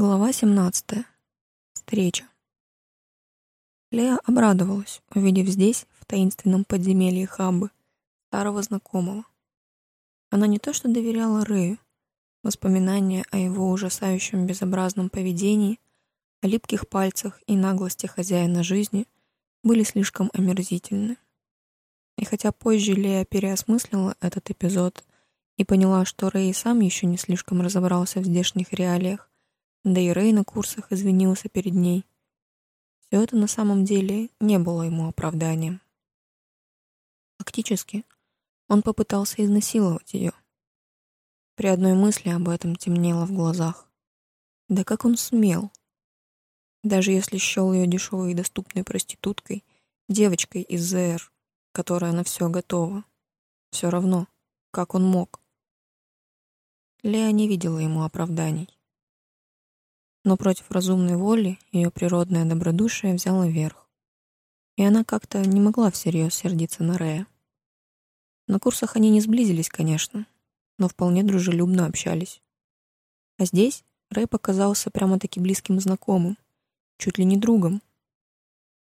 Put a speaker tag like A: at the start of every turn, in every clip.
A: Глава 17. Встреча. Лея обрадовалась, увидев здесь, в таинственном подземелье Хаббы, старого знакомого. Она не то что доверяла Рэю, воспоминания о его ужасающем безобразном поведении, о липких пальцах и наглости хозяина жизни были слишком омерзительны. И хотя позже Лея переосмыслила этот эпизод и поняла, что Рэй сам еще не слишком разобрался в здешних реалиях, да и Рэй на курсах извинился перед ней. Все это на самом деле не было ему оправданием. Фактически, он попытался изнасиловать ее. При одной мысли об этом темнело в глазах. Да как он смел? Даже если счел ее дешевой и доступной проституткой, девочкой из ЗР, которая на все готова, все равно, как он мог. Лея не видела ему оправданий но против разумной воли ее природное добродушие взяло верх. И она как-то не могла всерьез сердиться на Рея. На курсах они не сблизились, конечно, но вполне дружелюбно общались. А здесь Рэй показался прямо-таки близким знакомым, чуть ли не другом.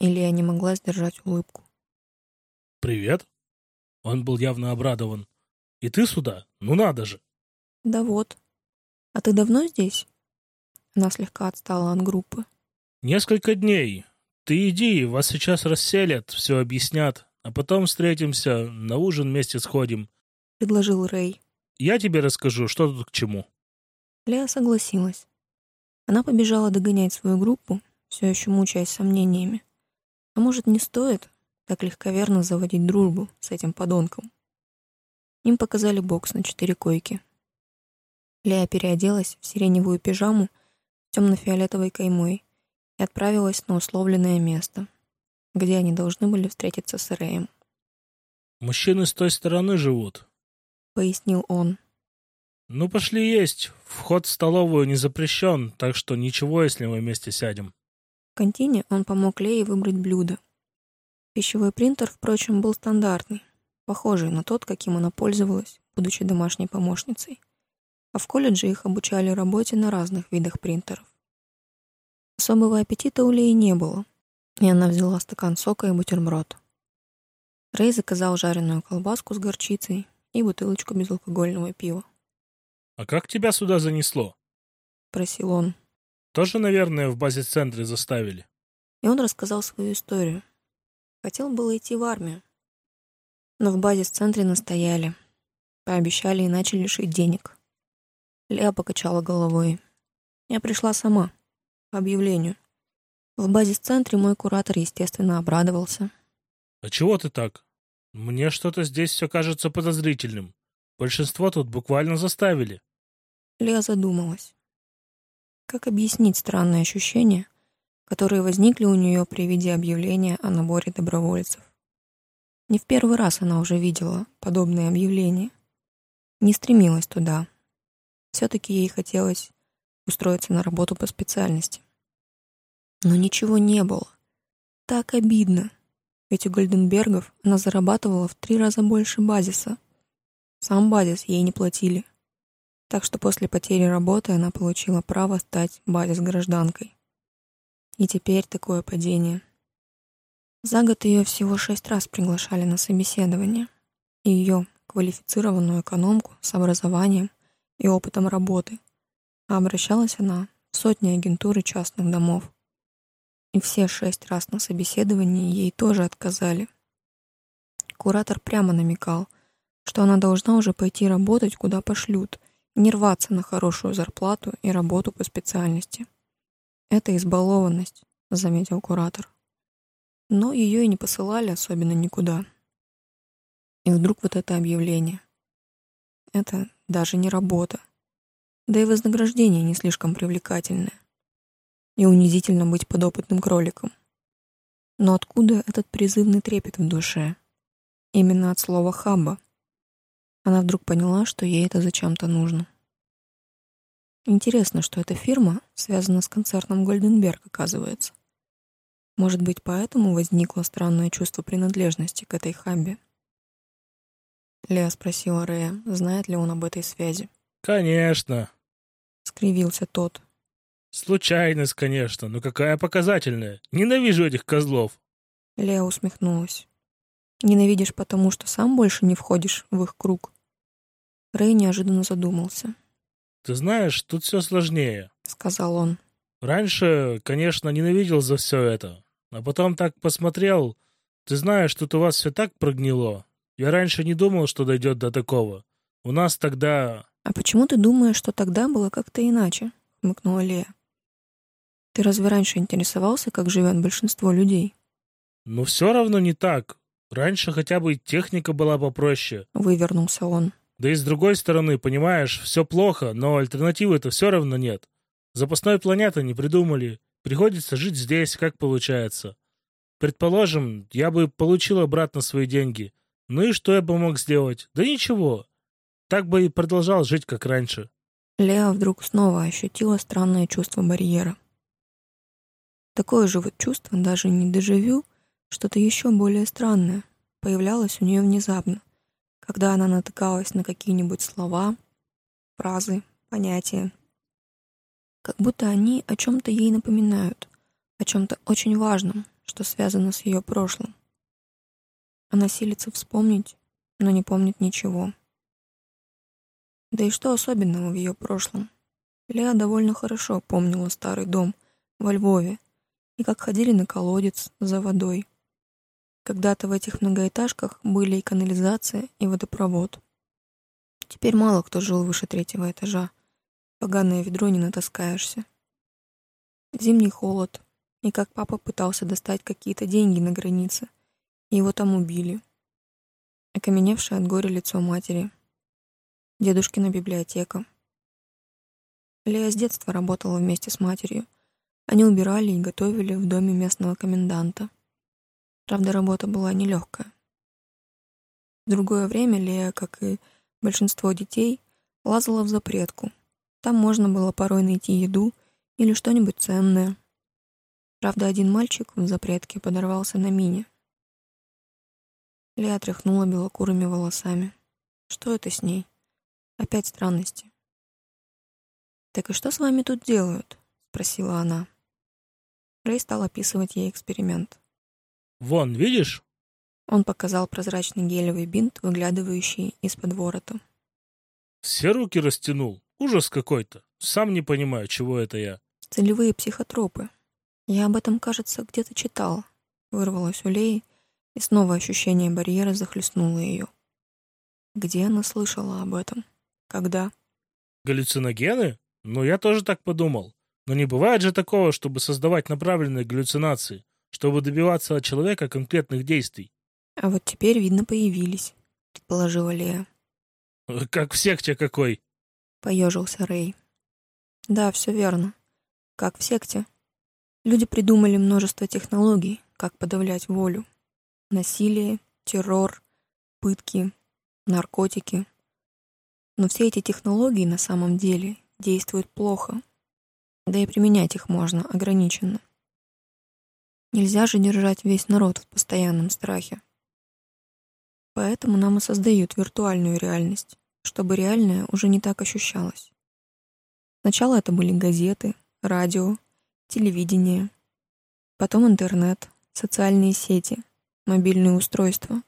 A: Или я не могла сдержать улыбку.
B: «Привет!» Он был явно обрадован. «И ты сюда? Ну надо же!»
A: «Да вот. А ты давно здесь?» Она слегка отстала от группы.
B: «Несколько дней. Ты иди, вас сейчас расселят, все объяснят, а потом встретимся, на ужин вместе сходим», —
A: предложил Рэй.
B: «Я тебе расскажу, что тут к чему».
A: Леа согласилась. Она побежала догонять свою группу, все еще мучаясь сомнениями. А может, не стоит так легковерно заводить дружбу с этим подонком? Им показали бокс на четыре койки. Леа переоделась в сиреневую пижаму темно-фиолетовой каймой и отправилась на условленное место, где они должны были встретиться с Рэем.
B: «Мужчины с той стороны живут», —
A: пояснил он.
B: «Ну, пошли есть. Вход в столовую не запрещен, так что ничего, если мы вместе сядем».
A: В контине он помог Лее выбрать блюдо. Пищевой принтер, впрочем, был стандартный, похожий на тот, каким она пользовалась, будучи домашней помощницей а в колледже их обучали работе на разных видах принтеров. Особого аппетита у Леи не было, и она взяла стакан сока и бутерброд. Рэй заказал жареную колбаску с горчицей и бутылочку безалкогольного пива.
B: «А как тебя сюда занесло?»
A: — просил он.
B: «Тоже, наверное, в базе-центре заставили?»
A: И он рассказал свою историю. Хотел было идти в армию, но в базе-центре настояли. Пообещали иначе лишить денег. Леа покачала головой. Я пришла сама. Объявлению. В базе-центре мой куратор, естественно, обрадовался.
B: «А чего ты так? Мне что-то здесь все кажется подозрительным. Большинство тут буквально заставили».
A: Леа задумалась. Как объяснить странные ощущения, которые возникли у нее при виде объявления о наборе добровольцев? Не в первый раз она уже видела подобные объявления. Не стремилась туда, все-таки ей хотелось устроиться на работу по специальности. Но ничего не было. Так обидно. Ведь у Гольденбергов она зарабатывала в три раза больше базиса. Сам базис ей не платили. Так что после потери работы она получила право стать базис-гражданкой. И теперь такое падение. За год ее всего шесть раз приглашали на собеседование. Ее, квалифицированную экономку с образованием, и опытом работы, а обращалась она в сотни агентур частных домов. И все шесть раз на собеседовании ей тоже отказали. Куратор прямо намекал, что она должна уже пойти работать, куда пошлют, не рваться на хорошую зарплату и работу по специальности. Это избалованность, заметил куратор. Но ее и не посылали особенно никуда. И вдруг вот это объявление. Это даже не работа. Да и вознаграждение не слишком привлекательное. И унизительно быть подопытным кроликом. Но откуда этот призывный трепет в душе? Именно от слова «хаба». Она вдруг поняла, что ей это зачем-то нужно. Интересно, что эта фирма связана с концерном Гольденберг, оказывается. Может быть, поэтому возникло странное чувство принадлежности к этой хабе. Леа спросила Рэя, знает ли он об этой связи.
B: «Конечно», —
A: скривился тот.
B: Случайность, конечно, но какая показательная. Ненавижу этих козлов.
A: Лея усмехнулась. Ненавидишь потому, что сам больше не входишь в их круг. Рэй неожиданно задумался.
B: Ты знаешь, тут все сложнее,
A: сказал он.
B: Раньше, конечно, ненавидел за все это, а потом так посмотрел. Ты знаешь, тут у вас все так прогнило. Я раньше не думал, что дойдет до такого. У нас тогда...
A: А почему ты думаешь, что тогда было как-то иначе? хмыкнула Лея. Ты разве раньше интересовался, как живет большинство людей?
B: Ну, все равно не так. Раньше хотя бы техника была попроще.
A: Вывернулся он.
B: Да и с другой стороны, понимаешь, все плохо, но альтернативы-то все равно нет. Запасной планеты не придумали. Приходится жить здесь, как получается. Предположим, я бы получил обратно свои деньги. Ну и что я бы мог сделать? Да ничего. Так бы и продолжал жить, как раньше.
A: Леа вдруг снова ощутила странное чувство барьера. Такое же вот чувство, даже не дежавю, что-то еще более странное, появлялось у нее внезапно, когда она натыкалась на какие-нибудь слова, фразы, понятия. Как будто они о чем-то ей напоминают, о чем-то очень важном, что связано с ее прошлым. Она силится вспомнить, но не помнит ничего. Да и что особенного в ее прошлом? Леа довольно хорошо помнила старый дом во Львове, и как ходили на колодец за водой. Когда-то в этих многоэтажках были и канализация, и водопровод. Теперь мало кто жил выше третьего этажа. Поганое ведро не натаскаешься. Зимний холод, и как папа пытался достать какие-то деньги на границе, и его там убили. Окаменевшее от горя лицо матери. Дедушкина библиотека. Лея с детства работала вместе с матерью, они убирали и готовили в доме местного коменданта. Правда, работа была нелегкая. В другое время Лея, как и большинство детей, лазала в запретку. Там можно было порой найти еду или что-нибудь ценное. Правда, один мальчик в запретке подорвался на мине. Лея тряхнула белокурыми волосами. Что это с ней? Опять странности. «Так и что с вами тут делают?» — спросила она. Рэй стал описывать ей эксперимент.
B: «Вон, видишь?»
A: Он показал прозрачный гелевый бинт, выглядывающий из-под ворота.
B: «Все руки растянул. Ужас какой-то. Сам не понимаю, чего это я».
A: «Целевые психотропы. Я об этом, кажется, где-то читал». Вырвалось у Леи, и снова ощущение барьера захлестнуло ее. Где она слышала об этом? Когда?
B: Галлюциногены? Ну, я тоже так подумал. Но не бывает же такого, чтобы создавать направленные галлюцинации, чтобы добиваться от человека конкретных действий.
A: А вот теперь, видно, появились, предположила Лея.
B: Как в секте какой.
A: Поежился Рэй. Да, все верно. Как в секте. Люди придумали множество технологий, как подавлять волю. Насилие, террор, пытки, наркотики. Но все эти технологии на самом деле действуют плохо, да и применять их можно ограниченно. Нельзя же держать весь народ в постоянном страхе. Поэтому нам и создают виртуальную реальность, чтобы реальная уже не так ощущалась. Сначала это были газеты, радио, телевидение, потом интернет, социальные сети, мобильные устройства,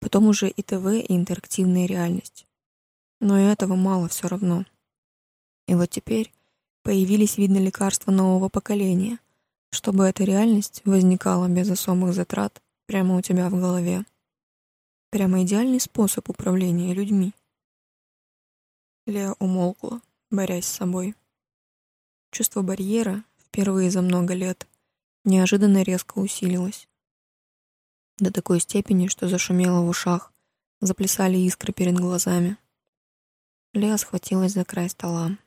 A: потом уже и ТВ, и интерактивная реальность. Но и этого мало все равно. И вот теперь Появились, видно, лекарства нового поколения, чтобы эта реальность возникала без особых затрат прямо у тебя в голове. Прямо идеальный способ управления людьми. Леа умолкла, борясь с собой. Чувство барьера, впервые за много лет, неожиданно резко усилилось. До такой степени, что зашумело в ушах, заплясали искры перед глазами. Леа схватилась за край стола.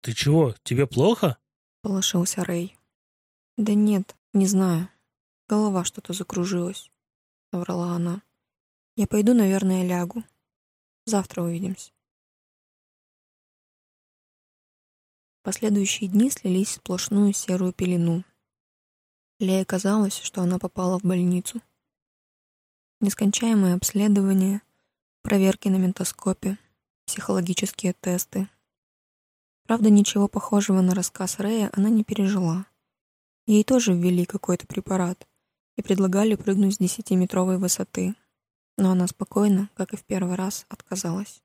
B: «Ты чего, тебе плохо?»
A: — полошился Рэй. «Да нет, не знаю. Голова что-то закружилась», — соврала она. «Я пойду, наверное, лягу. Завтра увидимся». Последующие дни слились в сплошную серую пелену. Лее казалось, что она попала в больницу. Нескончаемое обследование, проверки на ментоскопе, психологические тесты, Правда, ничего похожего на рассказ Рэя она не пережила. Ей тоже ввели какой-то препарат и предлагали прыгнуть с десятиметровой высоты. Но она спокойно, как и в первый раз, отказалась.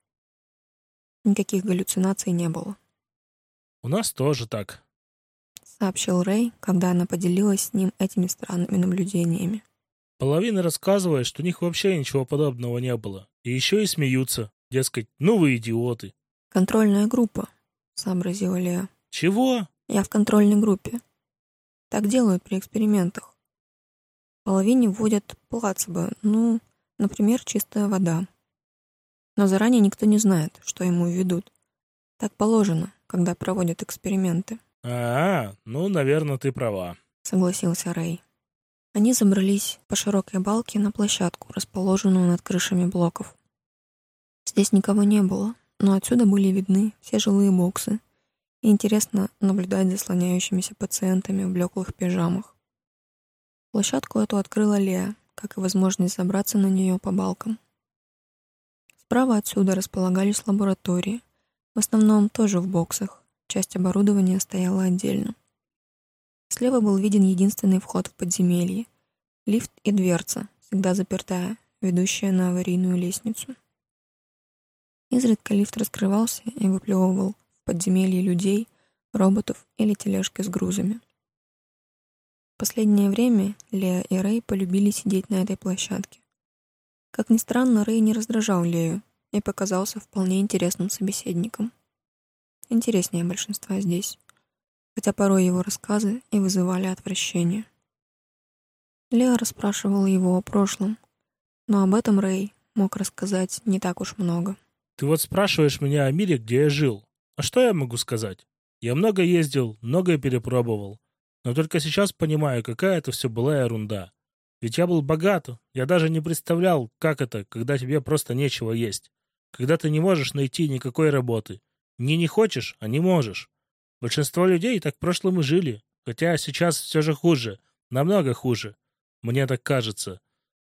A: Никаких галлюцинаций не было.
B: «У нас тоже так», —
A: сообщил Рэй, когда она поделилась с ним этими странными наблюдениями.
B: Половина рассказывает, что у них вообще ничего подобного не было. И еще и смеются. Дескать, ну вы идиоты.
A: «Контрольная группа», — сообразила Лея.
B: «Чего?»
A: «Я в контрольной группе. Так делают при экспериментах. Половине вводят плацебо, ну, например, чистая вода. Но заранее никто не знает, что ему введут. Так положено, когда проводят эксперименты».
B: «А, ну, наверное, ты права», —
A: согласился Рэй. Они забрались по широкой балке на площадку, расположенную над крышами блоков. Здесь никого не было, но отсюда были видны все жилые боксы, и интересно наблюдать за слоняющимися пациентами в блеклых пижамах. Площадку эту открыла Лея, как и возможность забраться на нее по балкам. Справа отсюда располагались лаборатории, в основном тоже в боксах, часть оборудования стояла отдельно. Слева был виден единственный вход в подземелье. Лифт и дверца, всегда запертая, ведущая на аварийную лестницу. Изредка лифт раскрывался и выплевывал в подземелье людей, роботов или тележки с грузами. В последнее время Лея и Рэй полюбили сидеть на этой площадке. Как ни странно, Рэй не раздражал Лею и показался вполне интересным собеседником. Интереснее большинства здесь хотя порой его рассказы и вызывали отвращение. Лео расспрашивал его о прошлом, но об этом Рэй мог рассказать не так уж много.
B: «Ты вот спрашиваешь меня о мире, где я жил. А что я могу сказать? Я много ездил, многое перепробовал. Но только сейчас понимаю, какая это все была ерунда. Ведь я был богат, я даже не представлял, как это, когда тебе просто нечего есть. Когда ты не можешь найти никакой работы. Не не хочешь, а не можешь. Большинство людей так в прошлом и жили, хотя сейчас все же хуже, намного хуже, мне так кажется.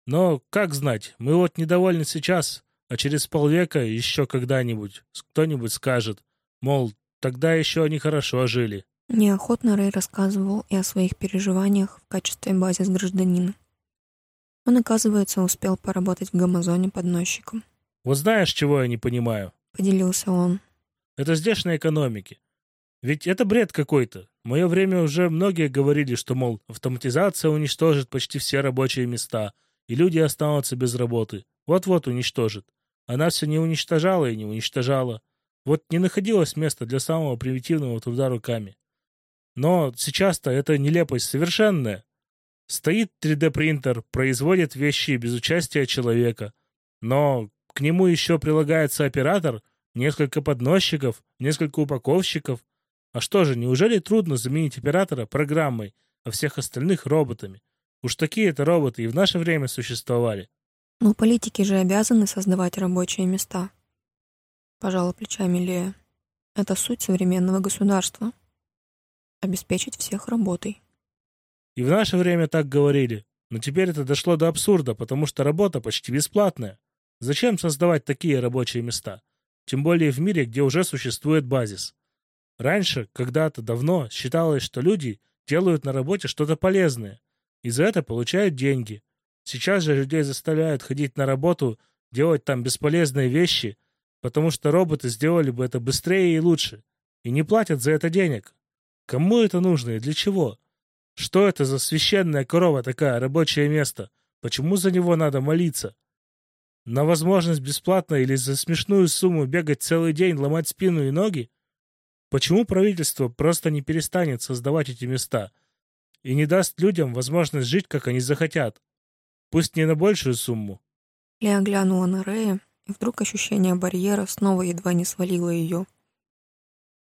B: Но, как знать, мы вот недовольны сейчас, а через полвека еще когда-нибудь кто-нибудь скажет, мол, тогда еще они хорошо жили.
A: Неохотно Рэй рассказывал и о своих переживаниях в качестве базис гражданина. Он, оказывается, успел поработать в Гамазоне подносчиком.
B: «Вот знаешь, чего я не понимаю?»
A: — поделился он.
B: «Это здешней экономики. Ведь это бред какой-то. В мое время уже многие говорили, что, мол, автоматизация уничтожит почти все рабочие места, и люди останутся без работы. Вот-вот уничтожит. Она все не уничтожала и не уничтожала. Вот не находилось места для самого примитивного труда руками. Но сейчас-то это нелепость совершенная. Стоит 3D-принтер, производит вещи без участия человека. Но к нему еще прилагается оператор, несколько подносчиков, несколько упаковщиков, а что же, неужели трудно заменить оператора программой, а всех остальных роботами? Уж такие это роботы и в наше время существовали.
A: Но политики же обязаны создавать рабочие места. Пожала плечами Лея. Это суть современного государства. Обеспечить всех работой.
B: И в наше время так говорили. Но теперь это дошло до абсурда, потому что работа почти бесплатная. Зачем создавать такие рабочие места? Тем более в мире, где уже существует базис. Раньше, когда-то давно, считалось, что люди делают на работе что-то полезное, и за это получают деньги. Сейчас же людей заставляют ходить на работу, делать там бесполезные вещи, потому что роботы сделали бы это быстрее и лучше, и не платят за это денег. Кому это нужно и для чего? Что это за священная корова такая, рабочее место? Почему за него надо молиться? На возможность бесплатно или за смешную сумму бегать целый день, ломать спину и ноги? Почему правительство просто не перестанет создавать эти места и не даст людям возможность жить, как они захотят? Пусть не на большую сумму.
A: Леа глянула на Рея, и вдруг ощущение барьера снова едва не свалило ее.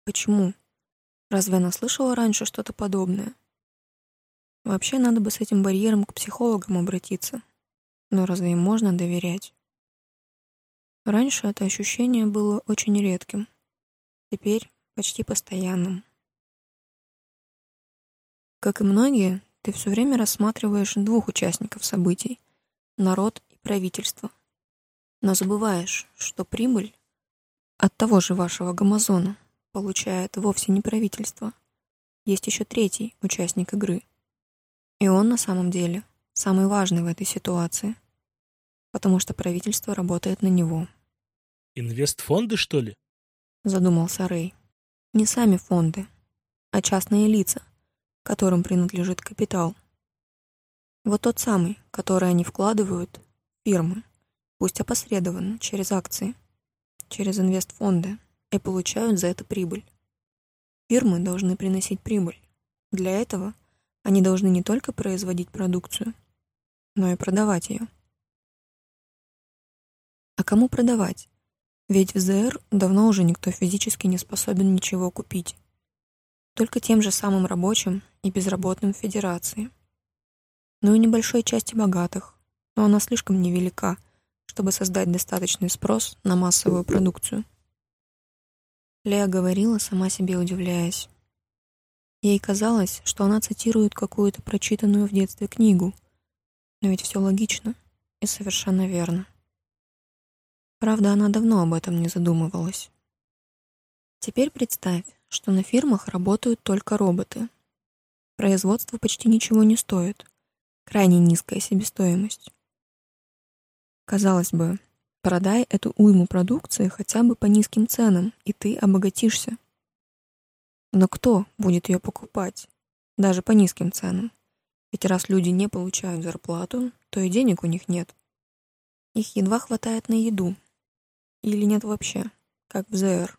A: Почему? Разве она слышала раньше что-то подобное? Вообще надо бы с этим барьером к психологам обратиться. Но разве им можно доверять? Раньше это ощущение было очень редким. Теперь почти постоянным. Как и многие, ты все время рассматриваешь двух участников событий — народ и правительство. Но забываешь, что прибыль от того же вашего гамазона получает вовсе не правительство. Есть еще третий участник игры. И он на самом деле самый важный в этой ситуации, потому что правительство работает на него.
B: Инвестфонды, что ли?
A: Задумался Рэй. Не сами фонды, а частные лица, которым принадлежит капитал. Вот тот самый, который они вкладывают в фирмы, пусть опосредованно, через акции, через инвестфонды, и получают за это прибыль. Фирмы должны приносить прибыль. Для этого они должны не только производить продукцию, но и продавать ее. А кому продавать? Ведь в ЗР давно уже никто физически не способен ничего купить. Только тем же самым рабочим и безработным в Федерации. Ну и небольшой части богатых, но она слишком невелика, чтобы создать достаточный спрос на массовую продукцию. Лея говорила, сама себе удивляясь. Ей казалось, что она цитирует какую-то прочитанную в детстве книгу. Но ведь все логично и совершенно верно. Правда, она давно об этом не задумывалась. Теперь представь, что на фирмах работают только роботы. Производство почти ничего не стоит. Крайне низкая себестоимость. Казалось бы, Продай эту уйму продукции хотя бы по низким ценам, и ты обогатишься. Но кто будет ее покупать? Даже по низким ценам. Ведь раз люди не получают зарплату, то и денег у них нет. Их едва хватает на еду. Или нет вообще, как в ЗР.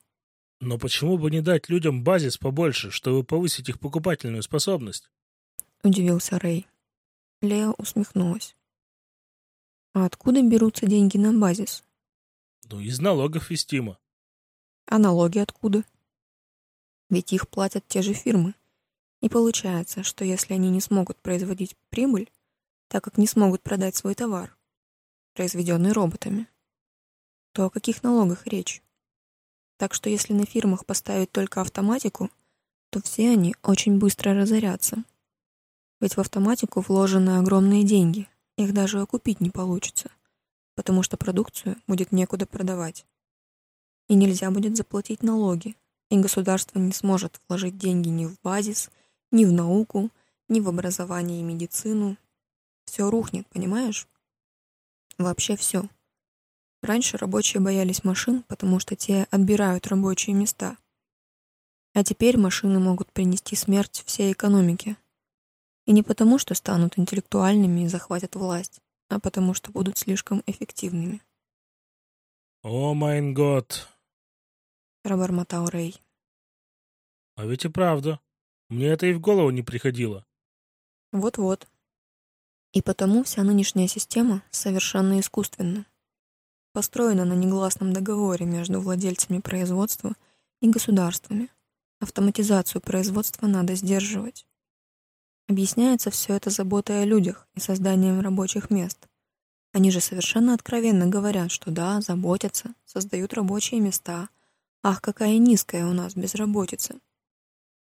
B: Но почему бы не дать людям базис побольше, чтобы повысить их покупательную способность?
A: Удивился Рэй. Лео усмехнулась. А откуда берутся деньги на базис?
B: Ну, из налогов вестимо.
A: А налоги откуда? Ведь их платят те же фирмы. И получается, что если они не смогут производить прибыль, так как не смогут продать свой товар, произведенный роботами, то о каких налогах речь? Так что если на фирмах поставить только автоматику, то все они очень быстро разорятся. Ведь в автоматику вложены огромные деньги, их даже окупить не получится, потому что продукцию будет некуда продавать. И нельзя будет заплатить налоги, и государство не сможет вложить деньги ни в базис, ни в науку, ни в образование и медицину. Все рухнет, понимаешь? Вообще все. Раньше рабочие боялись машин, потому что те отбирают рабочие места. А теперь машины могут принести смерть всей экономике. И не потому, что станут интеллектуальными и захватят власть, а потому, что будут слишком эффективными.
B: «О, майн год!»
A: — пробормотал Рэй.
B: «А ведь и правда. Мне это и в голову не приходило».
A: Вот-вот. И потому вся нынешняя система совершенно искусственна. Построена на негласном договоре между владельцами производства и государствами. Автоматизацию производства надо сдерживать. Объясняется все это заботой о людях и созданием рабочих мест. Они же совершенно откровенно говорят, что да, заботятся, создают рабочие места. Ах, какая низкая у нас безработица.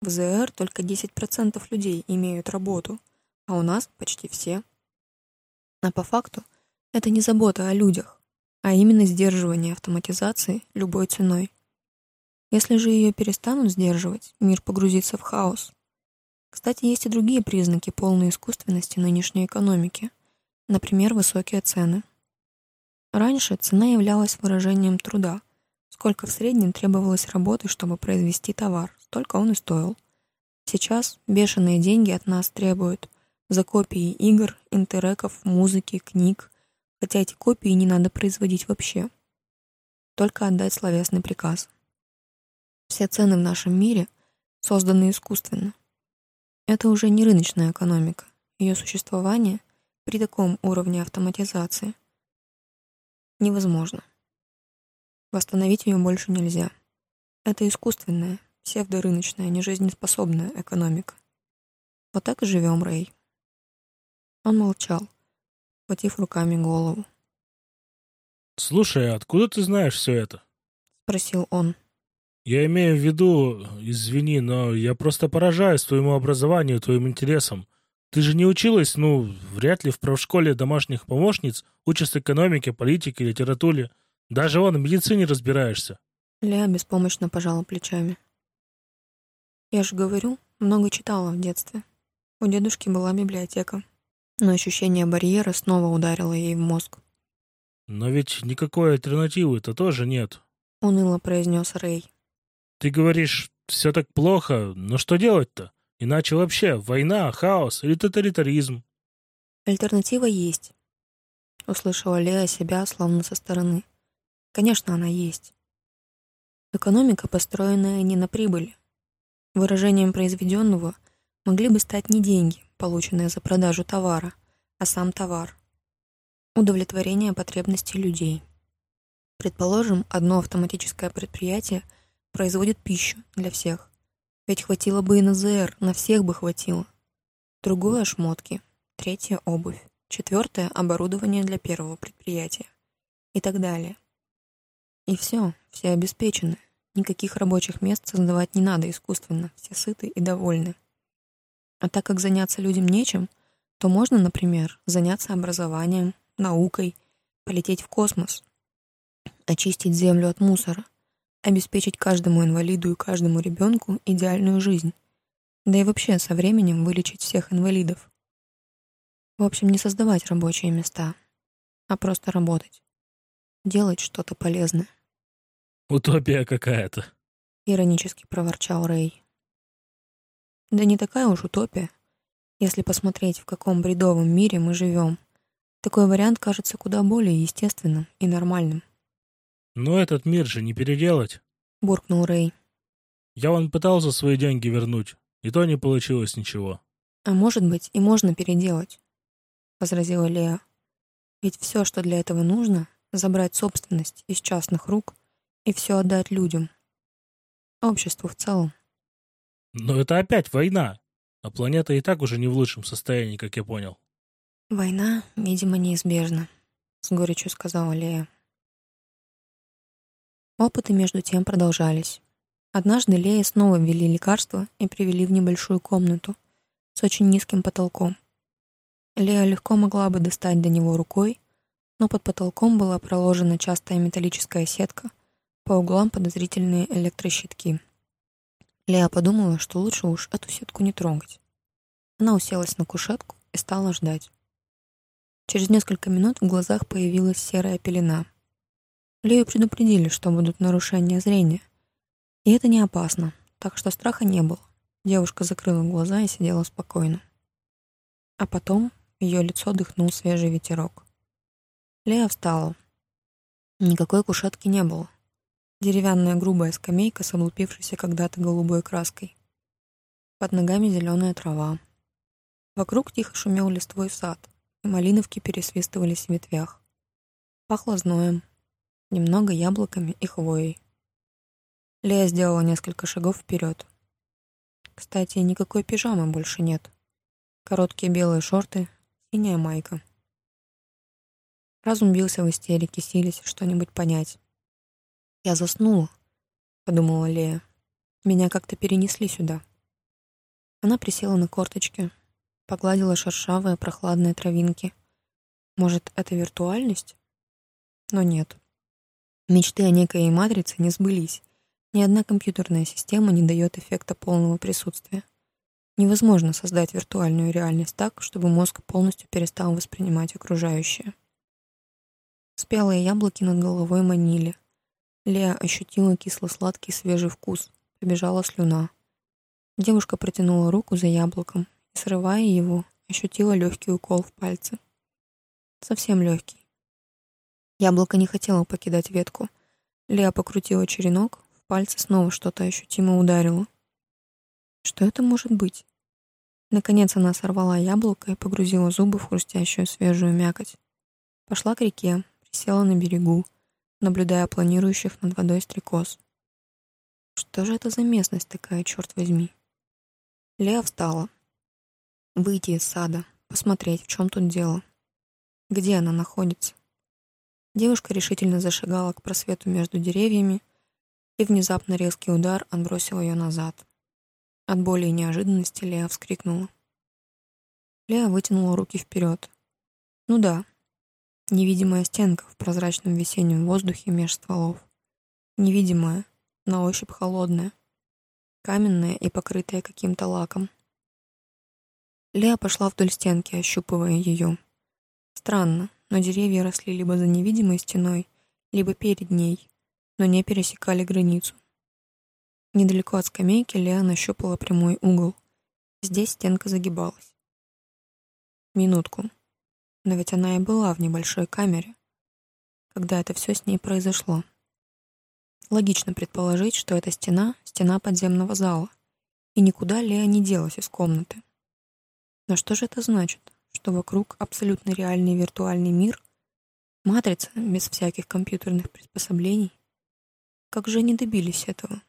A: В ЗР только 10% людей имеют работу, а у нас почти все. А по факту это не забота о людях, а именно сдерживание автоматизации любой ценой. Если же ее перестанут сдерживать, мир погрузится в хаос, кстати, есть и другие признаки полной искусственности нынешней экономики. Например, высокие цены. Раньше цена являлась выражением труда. Сколько в среднем требовалось работы, чтобы произвести товар, столько он и стоил. Сейчас бешеные деньги от нас требуют за копии игр, интереков, музыки, книг, хотя эти копии не надо производить вообще. Только отдать словесный приказ. Все цены в нашем мире созданы искусственно. Это уже не рыночная экономика. Ее существование при таком уровне автоматизации невозможно. Восстановить ее больше нельзя. Это искусственная, псевдорыночная, нежизнеспособная экономика. Вот так и живем, Рэй. Он молчал, хватив руками голову.
B: «Слушай, а откуда ты знаешь все это?»
A: — спросил он.
B: Я имею в виду, извини, но я просто поражаюсь твоему образованию, твоим интересам. Ты же не училась, ну, вряд ли в профшколе домашних помощниц, учишься экономике, политике, литературе. Даже вон в медицине разбираешься.
A: Ля беспомощно пожала плечами. Я же говорю, много читала в детстве. У дедушки была библиотека. Но ощущение барьера снова ударило ей в мозг.
B: Но ведь никакой альтернативы-то тоже нет.
A: Уныло произнес Рэй.
B: Ты говоришь, все так плохо, но что делать-то? Иначе вообще война, хаос или тоталитаризм.
A: Альтернатива есть. Услышала Лея себя словно со стороны. Конечно, она есть. Экономика, построенная не на прибыли. Выражением произведенного могли бы стать не деньги, полученные за продажу товара, а сам товар. Удовлетворение потребностей людей. Предположим, одно автоматическое предприятие производит пищу для всех. Ведь хватило бы и на ЗР, на всех бы хватило. Другое — шмотки. Третье — обувь. Четвертое — оборудование для первого предприятия. И так далее. И все, все обеспечены. Никаких рабочих мест создавать не надо искусственно, все сыты и довольны. А так как заняться людям нечем, то можно, например, заняться образованием, наукой, полететь в космос, очистить Землю от мусора, обеспечить каждому инвалиду и каждому ребенку идеальную жизнь, да и вообще со временем вылечить всех инвалидов. В общем, не создавать рабочие места, а просто работать, делать что-то полезное.
B: Утопия какая-то.
A: Иронически проворчал Рэй. Да не такая уж утопия. Если посмотреть, в каком бредовом мире мы живем, такой вариант кажется куда более естественным и нормальным.
B: Но этот мир же не переделать.
A: Буркнул Рэй.
B: Я вон пытался свои деньги вернуть, и то не получилось ничего.
A: А может быть, и можно переделать, возразила Леа. Ведь все, что для этого нужно, забрать собственность из частных рук и все отдать людям. Обществу в целом.
B: Но это опять война. А планета и так уже не в лучшем состоянии, как я понял.
A: Война, видимо, неизбежна, с горечью сказала Лея. Опыты между тем продолжались. Однажды Лея снова ввели лекарство и привели в небольшую комнату с очень низким потолком. Лея легко могла бы достать до него рукой, но под потолком была проложена частая металлическая сетка, по углам подозрительные электрощитки. Леа подумала, что лучше уж эту сетку не трогать. Она уселась на кушетку и стала ждать. Через несколько минут в глазах появилась серая пелена. Лею предупредили, что будут нарушения зрения. И это не опасно, так что страха не было. Девушка закрыла глаза и сидела спокойно. А потом ее лицо дыхнул свежий ветерок. Лея встала. Никакой кушетки не было. Деревянная грубая скамейка с облупившейся когда-то голубой краской. Под ногами зеленая трава. Вокруг тихо шумел листвой сад, и малиновки пересвистывались в ветвях. Пахло зноем, немного яблоками и хвоей. Лея сделала несколько шагов вперед. Кстати, никакой пижамы больше нет. Короткие белые шорты, синяя майка. Разум бился в истерике, силясь что-нибудь понять. «Я заснула», — подумала Лея. «Меня как-то перенесли сюда». Она присела на корточки, погладила шершавые прохладные травинки. Может, это виртуальность? Но нет. Мечты о некой матрице не сбылись. Ни одна компьютерная система не дает эффекта полного присутствия. Невозможно создать виртуальную реальность так, чтобы мозг полностью перестал воспринимать окружающее. Спелые яблоки над головой манили — Лея ощутила кисло-сладкий свежий вкус. Побежала слюна. Девушка протянула руку за яблоком и, срывая его, ощутила легкий укол в пальце. Совсем легкий. Яблоко не хотело покидать ветку. Лея покрутила черенок, в пальце снова что-то ощутимо ударило. Что это может быть? Наконец она сорвала яблоко и погрузила зубы в хрустящую свежую мякоть. Пошла к реке, присела на берегу, наблюдая планирующих над водой стрекоз. Что же это за местность такая, черт возьми? Леа встала. Выйти из сада, посмотреть, в чем тут дело. Где она находится? Девушка решительно зашагала к просвету между деревьями, и внезапно резкий удар отбросил ее назад. От боли и неожиданности Леа вскрикнула. Леа вытянула руки вперед. Ну да, Невидимая стенка в прозрачном весеннем воздухе меж стволов. Невидимая, на ощупь холодная. каменная и покрытая каким-то лаком. Леа пошла вдоль стенки, ощупывая ее. Странно, но деревья росли либо за невидимой стеной, либо перед ней, но не пересекали границу. Недалеко от скамейки Леа нащупала прямой угол. Здесь стенка загибалась. Минутку. Но ведь она и была в небольшой камере, когда это все с ней произошло. Логично предположить, что эта стена — стена подземного зала, и никуда Леа не делась из комнаты. Но что же это значит? Что вокруг абсолютно реальный виртуальный мир, матрица без всяких компьютерных приспособлений? Как же они добились этого?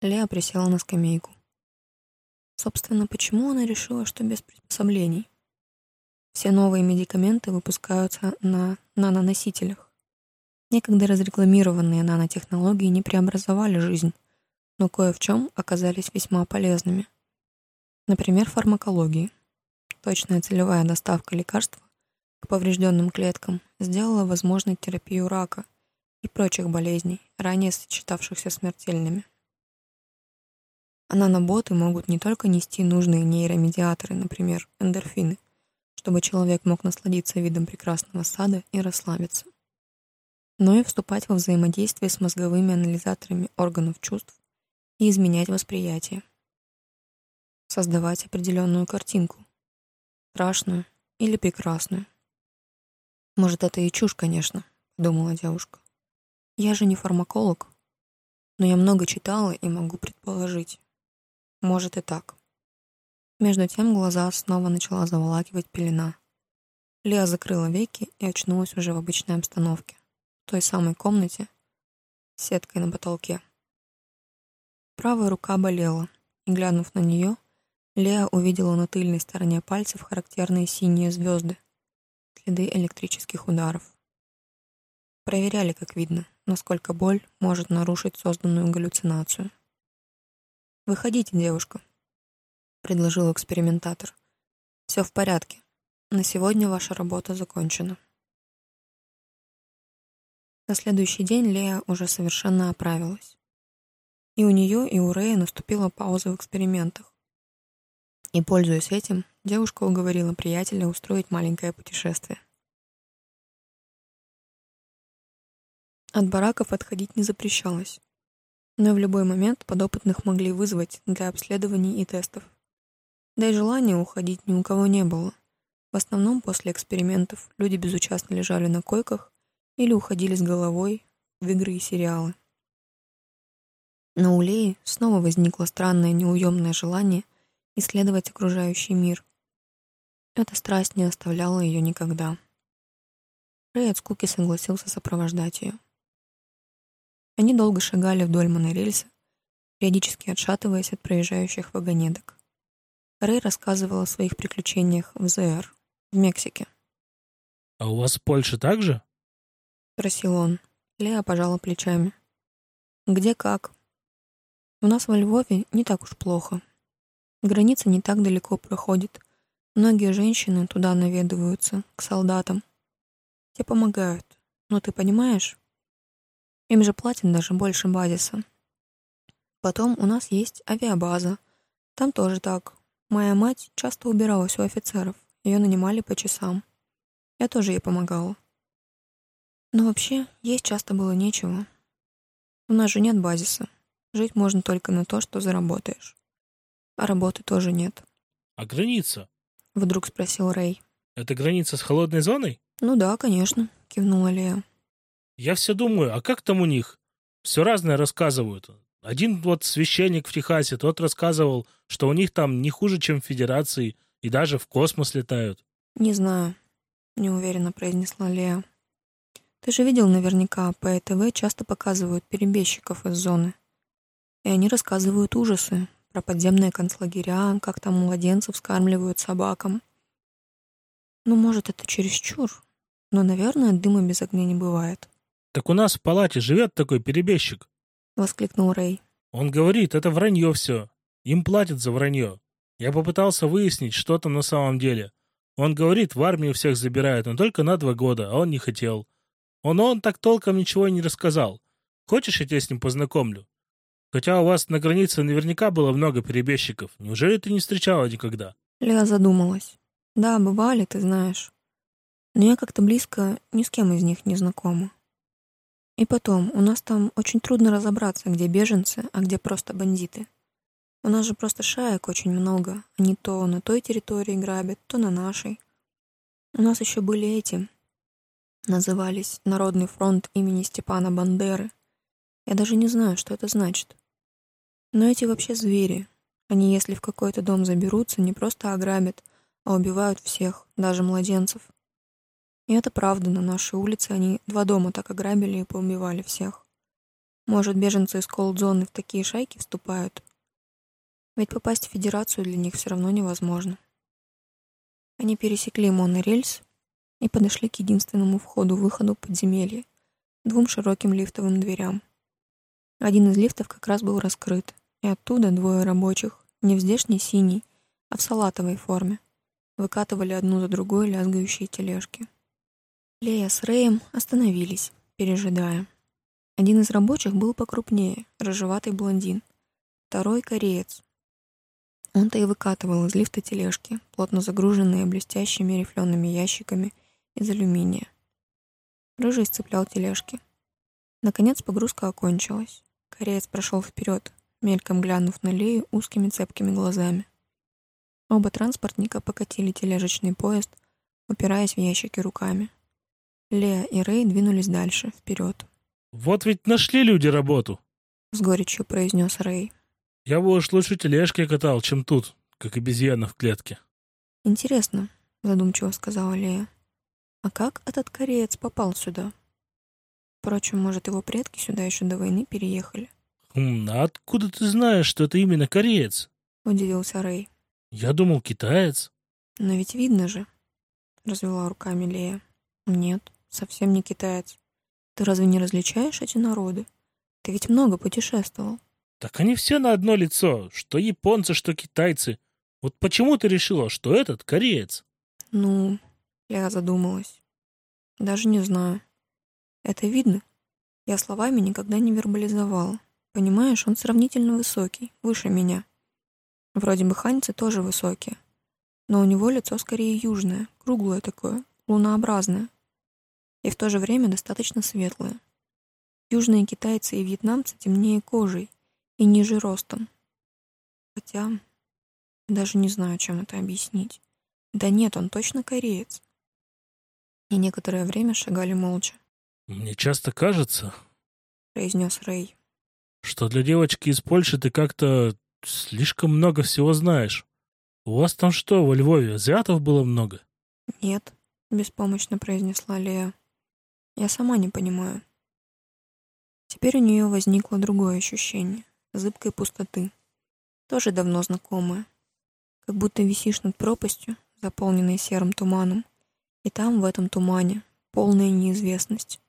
A: Леа присела на скамейку. Собственно, почему она решила, что без приспособлений? Все новые медикаменты выпускаются на наноносителях. Некогда разрекламированные нанотехнологии не преобразовали жизнь, но кое в чем оказались весьма полезными. Например, фармакологии. Точная целевая доставка лекарства к поврежденным клеткам сделала возможной терапию рака и прочих болезней, ранее сочетавшихся смертельными. А наноботы могут не только нести нужные нейромедиаторы, например, эндорфины, чтобы человек мог насладиться видом прекрасного сада и расслабиться, но и вступать во взаимодействие с мозговыми анализаторами органов чувств и изменять восприятие. Создавать определенную картинку. Страшную или прекрасную. Может, это и чушь, конечно, думала девушка. Я же не фармаколог, но я много читала и могу предположить. Может и так. Между тем глаза снова начала заволакивать пелена. Леа закрыла веки и очнулась уже в обычной обстановке. В той самой комнате с сеткой на потолке. Правая рука болела, и, глянув на нее, Леа увидела на тыльной стороне пальцев характерные синие звезды, следы электрических ударов. Проверяли, как видно, насколько боль может нарушить созданную галлюцинацию. «Выходите, девушка», — предложил экспериментатор. «Все в порядке. На сегодня ваша работа закончена». На следующий день Лея уже совершенно оправилась. И у нее, и у Рэя наступила пауза в экспериментах. И, пользуясь этим, девушка уговорила приятеля устроить маленькое путешествие. От бараков отходить не запрещалось но в любой момент подопытных могли вызвать для обследований и тестов. Да и желания уходить ни у кого не было. В основном после экспериментов люди безучастно лежали на койках или уходили с головой в игры и сериалы. Но у Леи снова возникло странное неуемное желание исследовать окружающий мир. Эта страсть не оставляла ее никогда. Рэй от скуки согласился сопровождать ее. Они долго шагали вдоль монорельса, периодически отшатываясь от проезжающих вагонеток. Рэй рассказывал о своих приключениях в ЗР, в Мексике.
B: «А у вас в Польше так же?»
A: — спросил он. Леа пожала плечами. «Где как? У нас во Львове не так уж плохо. Граница не так далеко проходит. Многие женщины туда наведываются, к солдатам. Те помогают. Но ты понимаешь, им же платят даже больше базиса. Потом у нас есть авиабаза. Там тоже так. Моя мать часто убиралась у офицеров. Ее нанимали по часам. Я тоже ей помогала. Но вообще, есть часто было нечего. У нас же нет базиса. Жить можно только на то, что заработаешь. А работы тоже нет.
B: А граница?
A: Вдруг спросил Рэй.
B: Это граница с холодной зоной?
A: Ну да, конечно, кивнула Лея.
B: Я все думаю, а как там у них? Все разное рассказывают. Один вот священник в Техасе, тот рассказывал, что у них там не хуже, чем в Федерации, и даже в космос летают.
A: «Не знаю», — неуверенно произнесла Леа. «Ты же видел наверняка, по ЭТВ часто показывают перебежчиков из зоны. И они рассказывают ужасы про подземные концлагеря, как там младенцев скармливают собакам. Ну, может, это чересчур, но, наверное, дыма без огня не бывает».
B: «Так у нас в палате живет такой перебежчик», —
A: воскликнул Рэй.
B: «Он говорит, это вранье все. Им платят за вранье. Я попытался выяснить, что там на самом деле. Он говорит, в армию всех забирают, но только на два года, а он не хотел. Он он так толком ничего и не рассказал. Хочешь, я тебя с ним познакомлю? Хотя у вас на границе наверняка было много перебежчиков. Неужели ты не встречала никогда?
A: Леа задумалась. Да, бывали, ты знаешь. Но я как-то близко ни с кем из них не знакома. И потом, у нас там очень трудно разобраться, где беженцы, а где просто бандиты. У нас же просто шаек очень много. Они то на той территории грабят, то на нашей. У нас еще были эти. Назывались Народный фронт имени Степана Бандеры. Я даже не знаю, что это значит. Но эти вообще звери. Они, если в какой-то дом заберутся, не просто ограбят, а убивают всех, даже младенцев. И это правда, на нашей улице они два дома так ограбили и поубивали всех. Может, беженцы из колд-зоны в такие шайки вступают? Ведь попасть в Федерацию для них все равно невозможно. Они пересекли монорельс и подошли к единственному входу-выходу подземелья, двум широким лифтовым дверям. Один из лифтов как раз был раскрыт, и оттуда двое рабочих, не в здешней синей, а в салатовой форме, выкатывали одну за другой лязгающие тележки. Лея с Рэем остановились, пережидая. Один из рабочих был покрупнее, рыжеватый блондин. Второй — кореец. Он-то и выкатывал из лифта тележки, плотно загруженные блестящими рифлеными ящиками из алюминия. Рыжий сцеплял тележки. Наконец погрузка окончилась. Кореец прошел вперед, мельком глянув на Лею узкими цепкими глазами. Оба транспортника покатили тележечный поезд, упираясь в ящики руками. Лея и Рэй двинулись дальше, вперед.
B: «Вот ведь нашли люди работу!»
A: — с горечью произнес Рэй.
B: «Я бы уж лучше тележки катал, чем тут, как обезьяна в клетке».
A: «Интересно», — задумчиво сказала Лея. «А как этот кореец попал сюда?» Впрочем, может, его предки сюда еще до войны переехали.
B: «Хм, а откуда ты знаешь, что это именно кореец?»
A: — удивился Рэй.
B: «Я думал, китаец».
A: «Но ведь видно же», — развела руками Лея. «Нет, совсем не китаец. Ты разве не различаешь эти народы? Ты ведь много путешествовал».
B: «Так они все на одно лицо, что японцы, что китайцы. Вот почему ты решила, что этот кореец?»
A: «Ну...» — Лея задумалась. «Даже не знаю. Это видно. Я словами никогда не вербализовала. Понимаешь, он сравнительно высокий, выше меня. Вроде бы ханьцы тоже высокие. Но у него лицо скорее южное, круглое такое, лунообразное. И в то же время достаточно светлое. Южные китайцы и вьетнамцы темнее кожей и ниже ростом. Хотя, даже не знаю, чем это объяснить. Да нет, он точно кореец. И некоторое время шагали молча.
B: «Мне часто кажется», —
A: произнес Рэй,
B: что для девочки из Польши ты как-то слишком много всего знаешь. У вас там что, во Львове, азиатов было много?
A: Нет, беспомощно произнесла Лея. Я сама не понимаю. Теперь у нее возникло другое ощущение зыбкой пустоты, тоже давно знакомое. Как будто висишь над пропастью, заполненной серым туманом, и там, в этом тумане, полная неизвестность.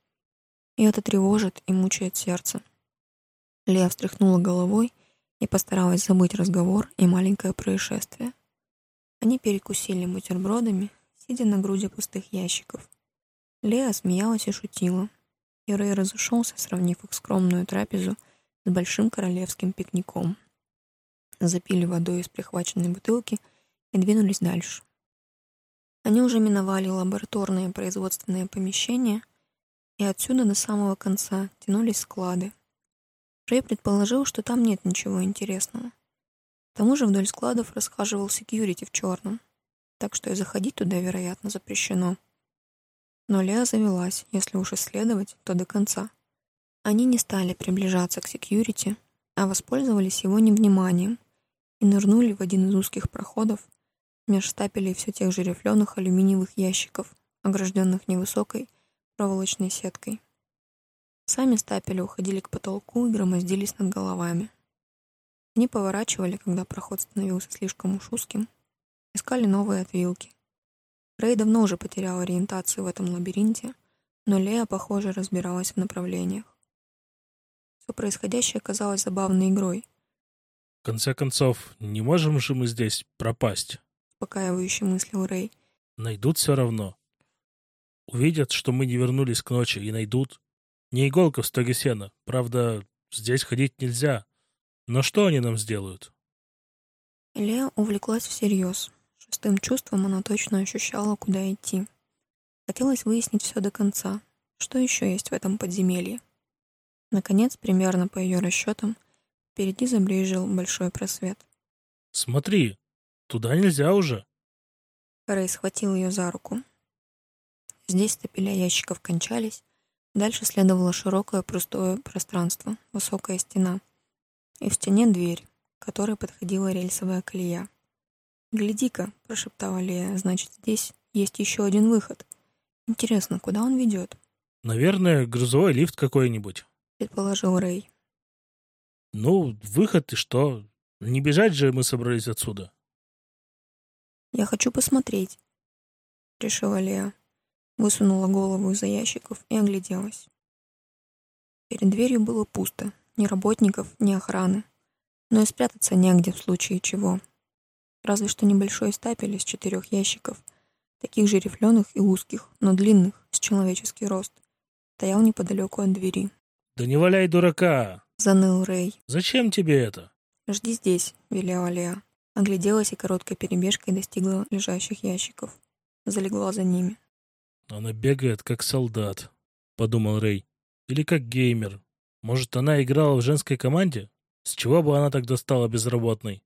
A: И это тревожит и мучает сердце. Лея встряхнула головой и постаралась забыть разговор и маленькое происшествие. Они перекусили бутербродами, сидя на груди пустых ящиков. Лея смеялась и шутила, и Рэй разошелся, сравнив их скромную трапезу с большим королевским пикником. Запили водой из прихваченной бутылки и двинулись дальше. Они уже миновали лабораторные производственные помещения, и отсюда до самого конца тянулись склады, Рэй предположил, что там нет ничего интересного. К тому же вдоль складов расхаживал секьюрити в черном, так что и заходить туда, вероятно, запрещено. Но Леа завелась, если уж исследовать, то до конца. Они не стали приближаться к секьюрити, а воспользовались его невниманием и нырнули в один из узких проходов меж стапелей все тех же рифленых алюминиевых ящиков, огражденных невысокой проволочной сеткой. Сами стапели уходили к потолку и громоздились над головами. Они поворачивали, когда проход становился слишком уж узким, искали новые отвилки. Рэй давно уже потерял ориентацию в этом лабиринте, но Лея, похоже, разбиралась в направлениях. Все происходящее казалось забавной игрой.
B: «В конце концов, не можем же мы здесь пропасть?»
A: успокаивающе мыслил Рэй.
B: «Найдут все равно. Увидят, что мы не вернулись к ночи, и найдут. Не иголка в стоге сена. Правда, здесь ходить нельзя. Но что они нам сделают?
A: Леа увлеклась всерьез. Шестым чувством она точно ощущала, куда идти. Хотелось выяснить все до конца. Что еще есть в этом подземелье? Наконец, примерно по ее расчетам, впереди забрежил большой просвет.
B: «Смотри, туда нельзя уже!»
A: Рэй схватил ее за руку. Здесь стапеля ящиков кончались, дальше следовало широкое пустое пространство, высокая стена. И в стене дверь, к которой подходила рельсовая колея. «Гляди-ка», — прошептала Лея, — «значит, здесь есть еще один выход. Интересно, куда он ведет?»
B: «Наверное, грузовой лифт какой-нибудь», —
A: предположил Рэй.
B: «Ну, выход и что? Не бежать же мы собрались отсюда».
A: «Я хочу посмотреть», — решила Лея. Высунула голову из-за ящиков и огляделась. Перед дверью было пусто. Ни работников, ни охраны но и спрятаться негде в случае чего. Разве что небольшой стапель из четырех ящиков, таких же рифленых и узких, но длинных, с человеческий рост, стоял неподалеку от двери.
B: «Да не валяй дурака!»
A: — заныл Рэй.
B: «Зачем тебе это?»
A: «Жди здесь», — велела Леа. Огляделась и короткой перебежкой достигла лежащих ящиков. Залегла за ними.
B: «Она бегает, как солдат», — подумал Рэй. «Или как геймер. Может, она играла в женской команде? С чего бы она тогда стала безработной?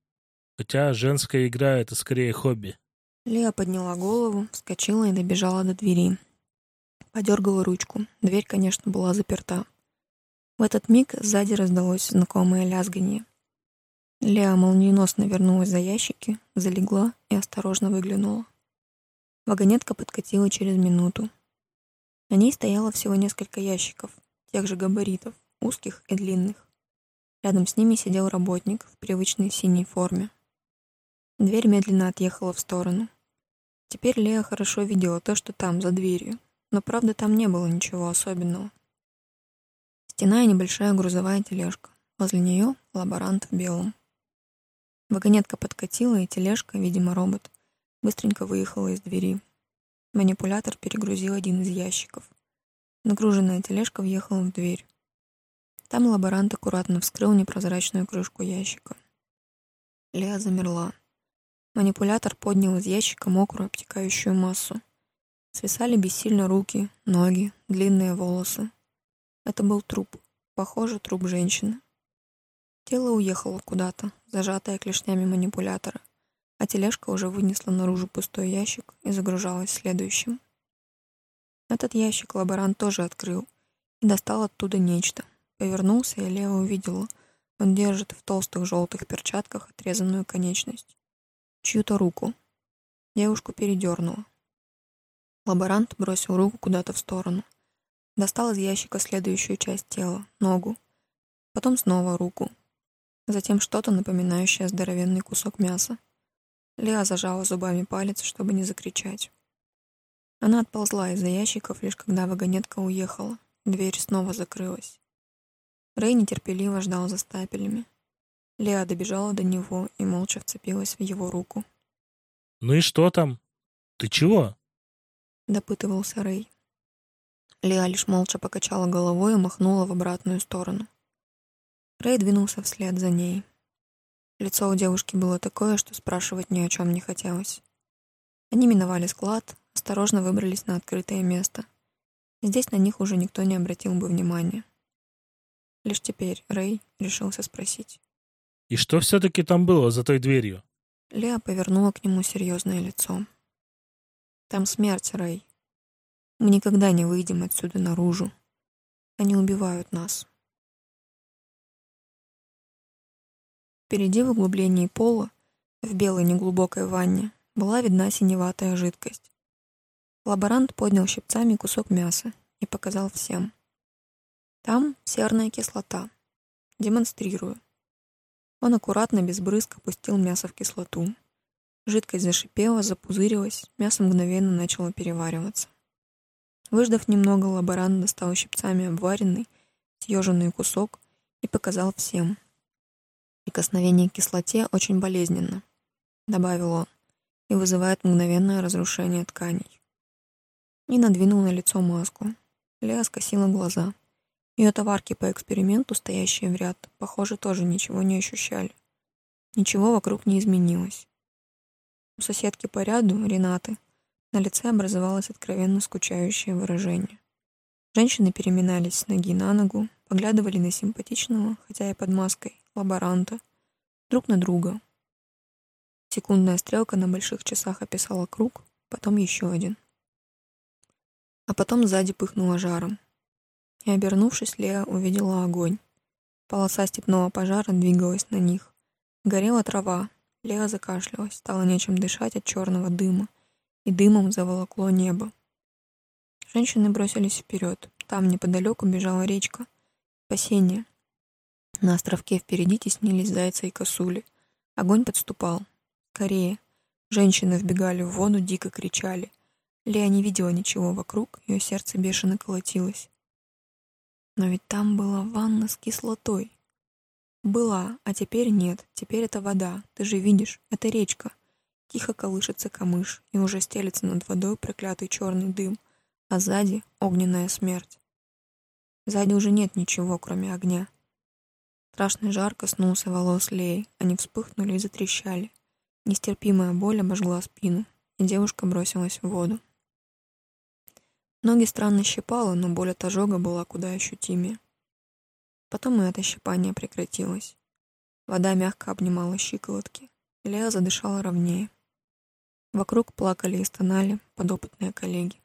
B: Хотя женская игра — это скорее хобби.
A: Леа подняла голову, вскочила и добежала до двери. Подергала ручку. Дверь, конечно, была заперта. В этот миг сзади раздалось знакомое лязганье. Леа молниеносно вернулась за ящики, залегла и осторожно выглянула. Вагонетка подкатила через минуту. На ней стояло всего несколько ящиков, тех же габаритов, узких и длинных. Рядом с ними сидел работник в привычной синей форме. Дверь медленно отъехала в сторону. Теперь Лея хорошо видела то, что там, за дверью, но правда там не было ничего особенного. Стена и небольшая грузовая тележка. Возле нее лаборант в белом. Вагонетка подкатила, и тележка, видимо, робот, быстренько выехала из двери. Манипулятор перегрузил один из ящиков. Нагруженная тележка въехала в дверь. Там лаборант аккуратно вскрыл непрозрачную крышку ящика. Леа замерла. Манипулятор поднял из ящика мокрую обтекающую массу. Свисали бессильно руки, ноги, длинные волосы. Это был труп. Похоже, труп женщины. Тело уехало куда-то, зажатое клешнями манипулятора, а тележка уже вынесла наружу пустой ящик и загружалась следующим. Этот ящик лаборант тоже открыл и достал оттуда нечто, Повернулся, и Лео увидела. Он держит в толстых желтых перчатках отрезанную конечность. Чью-то руку. Девушку передернула. Лаборант бросил руку куда-то в сторону. Достал из ящика следующую часть тела, ногу. Потом снова руку. Затем что-то, напоминающее здоровенный кусок мяса. Леа зажала зубами палец, чтобы не закричать. Она отползла из-за ящиков, лишь когда вагонетка уехала. Дверь снова закрылась. Рэй нетерпеливо ждал за стапелями. Леа добежала до него и молча вцепилась в его руку.
B: «Ну и что там? Ты чего?»
A: — допытывался Рэй. Леа лишь молча покачала головой и махнула в обратную сторону. Рэй двинулся вслед за ней. Лицо у девушки было такое, что спрашивать ни о чем не хотелось. Они миновали склад, осторожно выбрались на открытое место. Здесь на них уже никто не обратил бы внимания. Лишь теперь Рэй решился спросить.
B: «И что все-таки там было за той дверью?»
A: Леа повернула к нему серьезное лицо. «Там смерть, Рэй. Мы никогда не выйдем отсюда наружу. Они убивают нас». Впереди в углублении пола, в белой неглубокой ванне, была видна синеватая жидкость. Лаборант поднял щипцами кусок мяса и показал всем. Там серная кислота. Демонстрирую. Он аккуратно, без брызг, опустил мясо в кислоту. Жидкость зашипела, запузырилась, мясо мгновенно начало перевариваться. Выждав немного, лаборант достал щипцами обваренный, съеженный кусок и показал всем. Прикосновение к кислоте очень болезненно, добавил он, и вызывает мгновенное разрушение тканей. И надвинул на лицо маску. Леа скосила глаза — Ее товарки по эксперименту, стоящие в ряд, похоже, тоже ничего не ощущали. Ничего вокруг не изменилось. У соседки по ряду, Ренаты, на лице образовалось откровенно скучающее выражение. Женщины переминались с ноги на ногу, поглядывали на симпатичного, хотя и под маской, лаборанта, друг на друга. Секундная стрелка на больших часах описала круг, потом еще один. А потом сзади пыхнуло жаром. И, обернувшись, Лея увидела огонь. Полоса степного пожара двигалась на них. Горела трава. Лея закашлялась, стало нечем дышать от черного дыма, и дымом заволокло небо. Женщины бросились вперед. Там неподалеку бежала речка. Спасение. На островке впереди теснились зайцы и косули. Огонь подступал. Скорее. Женщины вбегали в воду, дико кричали. Лея не видела ничего вокруг, ее сердце бешено колотилось. Но ведь там была ванна с кислотой. Была, а теперь нет. Теперь это вода. Ты же видишь, это речка. Тихо колышется камыш, и уже стелется над водой проклятый черный дым, а сзади — огненная смерть. Сзади уже нет ничего, кроме огня. Страшный жар коснулся волос Леи, они вспыхнули и затрещали. Нестерпимая боль обожгла спину, и девушка бросилась в воду. Ноги странно щипало, но боль от ожога была куда ощутимее. Потом и это щипание прекратилось. Вода мягко обнимала щиколотки. Леа задышала ровнее. Вокруг плакали и стонали подопытные коллеги.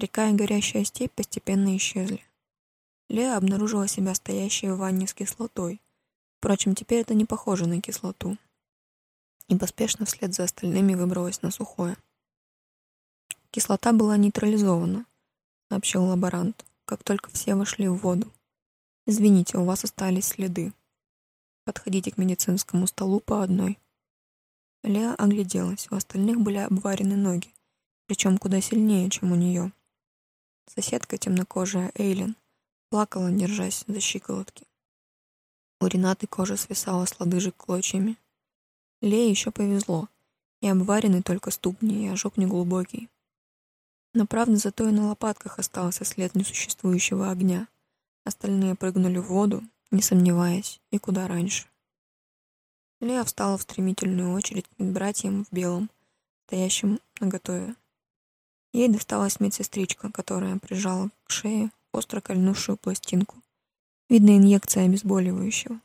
A: Река и горящая степь постепенно исчезли. Леа обнаружила себя стоящей в ванне с кислотой. Впрочем, теперь это не похоже на кислоту. И поспешно вслед за остальными выбралась на сухое. Кислота была нейтрализована, сообщил лаборант, как только все вошли в воду. Извините, у вас остались следы. Подходите к медицинскому столу по одной. Леа огляделась, у остальных были обварены ноги, причем куда сильнее, чем у нее. Соседка, темнокожая Эйлин, плакала, держась за щиколотки. У Ренаты кожа свисала с лодыжек клочьями. Лее еще повезло, и обварены только ступни, и ожог неглубокий. Но правда, зато и на лопатках остался след несуществующего огня. Остальные прыгнули в воду, не сомневаясь, и куда раньше. Лея встала в стремительную очередь к братьям в белом, стоящим наготове. Ей досталась медсестричка, которая прижала к шее остро кольнувшую пластинку. Видно, инъекция обезболивающего.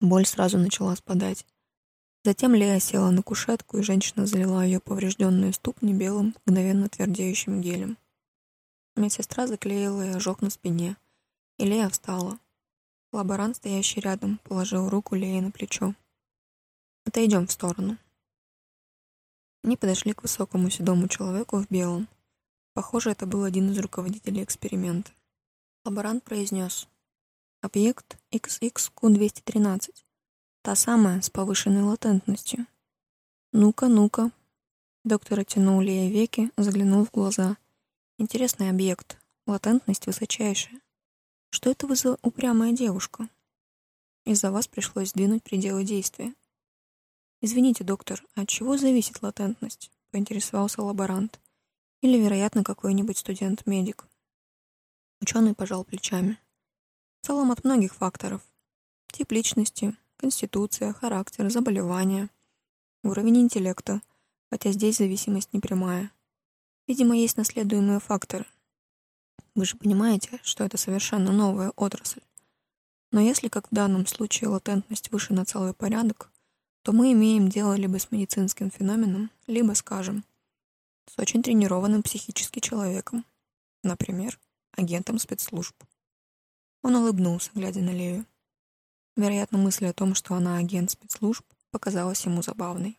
A: Боль сразу начала спадать. Затем Лея села на кушетку, и женщина залила ее поврежденные ступни белым, мгновенно твердеющим гелем. Медсестра заклеила ей ожог на спине, и Лея встала. Лаборант, стоящий рядом, положил руку Лее на плечо. «Отойдем в сторону». Они подошли к высокому седому человеку в белом. Похоже, это был один из руководителей эксперимента. Лаборант произнес «Объект XX-Q213. Та самая, с повышенной латентностью. Ну-ка, ну-ка. Доктор оттянул Лея веки, заглянул в глаза. Интересный объект. Латентность высочайшая. Что это вы за упрямая девушка? Из-за вас пришлось сдвинуть пределы действия. Извините, доктор, от чего зависит латентность? Поинтересовался лаборант. Или, вероятно, какой-нибудь студент-медик. Ученый пожал плечами. В целом от многих факторов. Тип личности, конституция, характер, заболевания, уровень интеллекта, хотя здесь зависимость не прямая. Видимо, есть наследуемые факторы. Вы же понимаете, что это совершенно новая отрасль. Но если, как в данном случае, латентность выше на целый порядок, то мы имеем дело либо с медицинским феноменом, либо, скажем, с очень тренированным психически человеком, например, агентом спецслужб. Он улыбнулся, глядя на Лею. Вероятно, мысль о том, что она агент спецслужб, показалась ему забавной.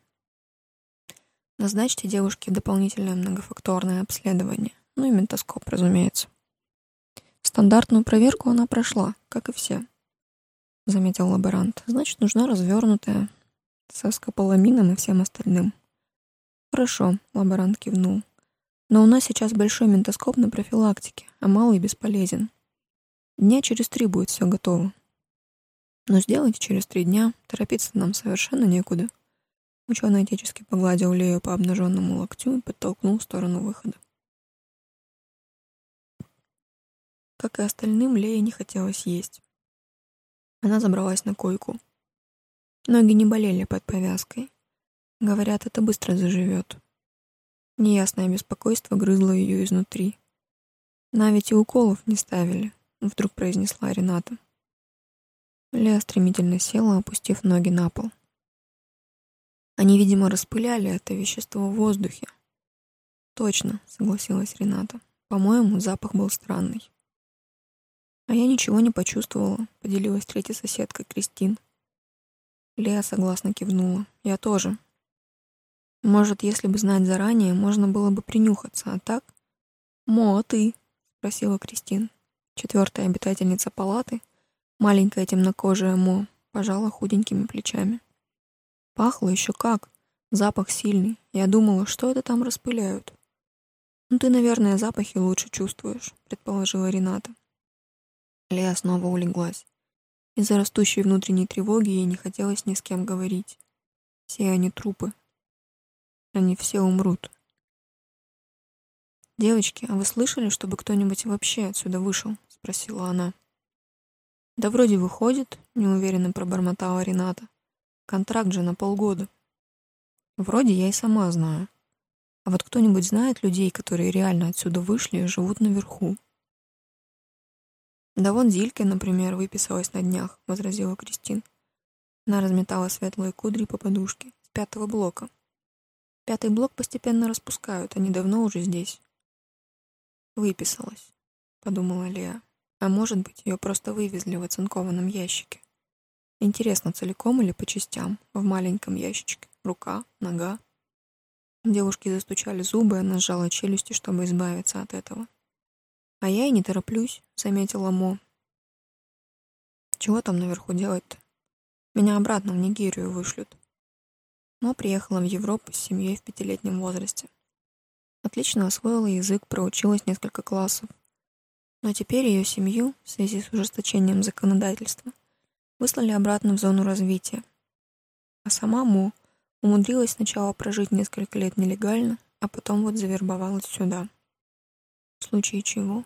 A: Назначьте девушке дополнительное многофакторное обследование, ну и ментоскоп, разумеется. Стандартную проверку она прошла, как и все, заметил лаборант. Значит, нужна развернутая, со скополамином и всем остальным. Хорошо, лаборант кивнул. Но у нас сейчас большой ментоскоп на профилактике, а малый бесполезен. Дня через три будет все готово. Но сделайте через три дня, торопиться нам совершенно некуда. Ученый отечески погладил Лею по обнаженному локтю и подтолкнул в сторону выхода. Как и остальным, Лее не хотелось есть. Она забралась на койку. Ноги не болели под повязкой. Говорят, это быстро заживет. Неясное беспокойство грызло ее изнутри. На ведь и уколов не ставили, вдруг произнесла Рената. Лея стремительно села, опустив ноги на пол. Они, видимо, распыляли это вещество в воздухе. Точно, согласилась Рената. По-моему, запах был странный. А я ничего не почувствовала, поделилась третья соседка Кристин. Лея согласно кивнула. Я тоже. Может, если бы знать заранее, можно было бы принюхаться, а так? Мо, ты? спросила Кристин. Четвертая обитательница палаты, маленькая темнокожая Мо, пожала худенькими плечами. Пахло еще как. Запах сильный. Я думала, что это там распыляют. Ну ты, наверное, запахи лучше чувствуешь, предположила Рената. Лея снова улеглась. Из-за растущей внутренней тревоги ей не хотелось ни с кем говорить. Все они трупы. Они все умрут. «Девочки, а вы слышали, чтобы кто-нибудь вообще отсюда вышел?» — спросила она. «Да вроде выходит», — неуверенно пробормотала Рената. «Контракт же на полгода». «Вроде я и сама знаю. А вот кто-нибудь знает людей, которые реально отсюда вышли и живут наверху?» «Да вон Зильке, например, выписалась на днях», — возразила Кристин. Она разметала светлые кудри по подушке с пятого блока. Пятый блок постепенно распускают, они давно уже здесь. «Выписалась», — подумала Леа. «А может быть, ее просто вывезли в оцинкованном ящике. Интересно, целиком или по частям? В маленьком ящичке. Рука, нога». Девушки застучали зубы, она сжала челюсти, чтобы избавиться от этого. «А я и не тороплюсь», — заметила Мо. «Чего там наверху делать-то? Меня обратно в Нигерию вышлют». Мо приехала в Европу с семьей в пятилетнем возрасте. Отлично освоила язык, проучилась несколько классов. Но теперь ее семью, в связи с ужесточением законодательства, выслали обратно в зону развития. А сама Мо умудрилась сначала прожить несколько лет нелегально, а потом вот завербовалась сюда. В случае чего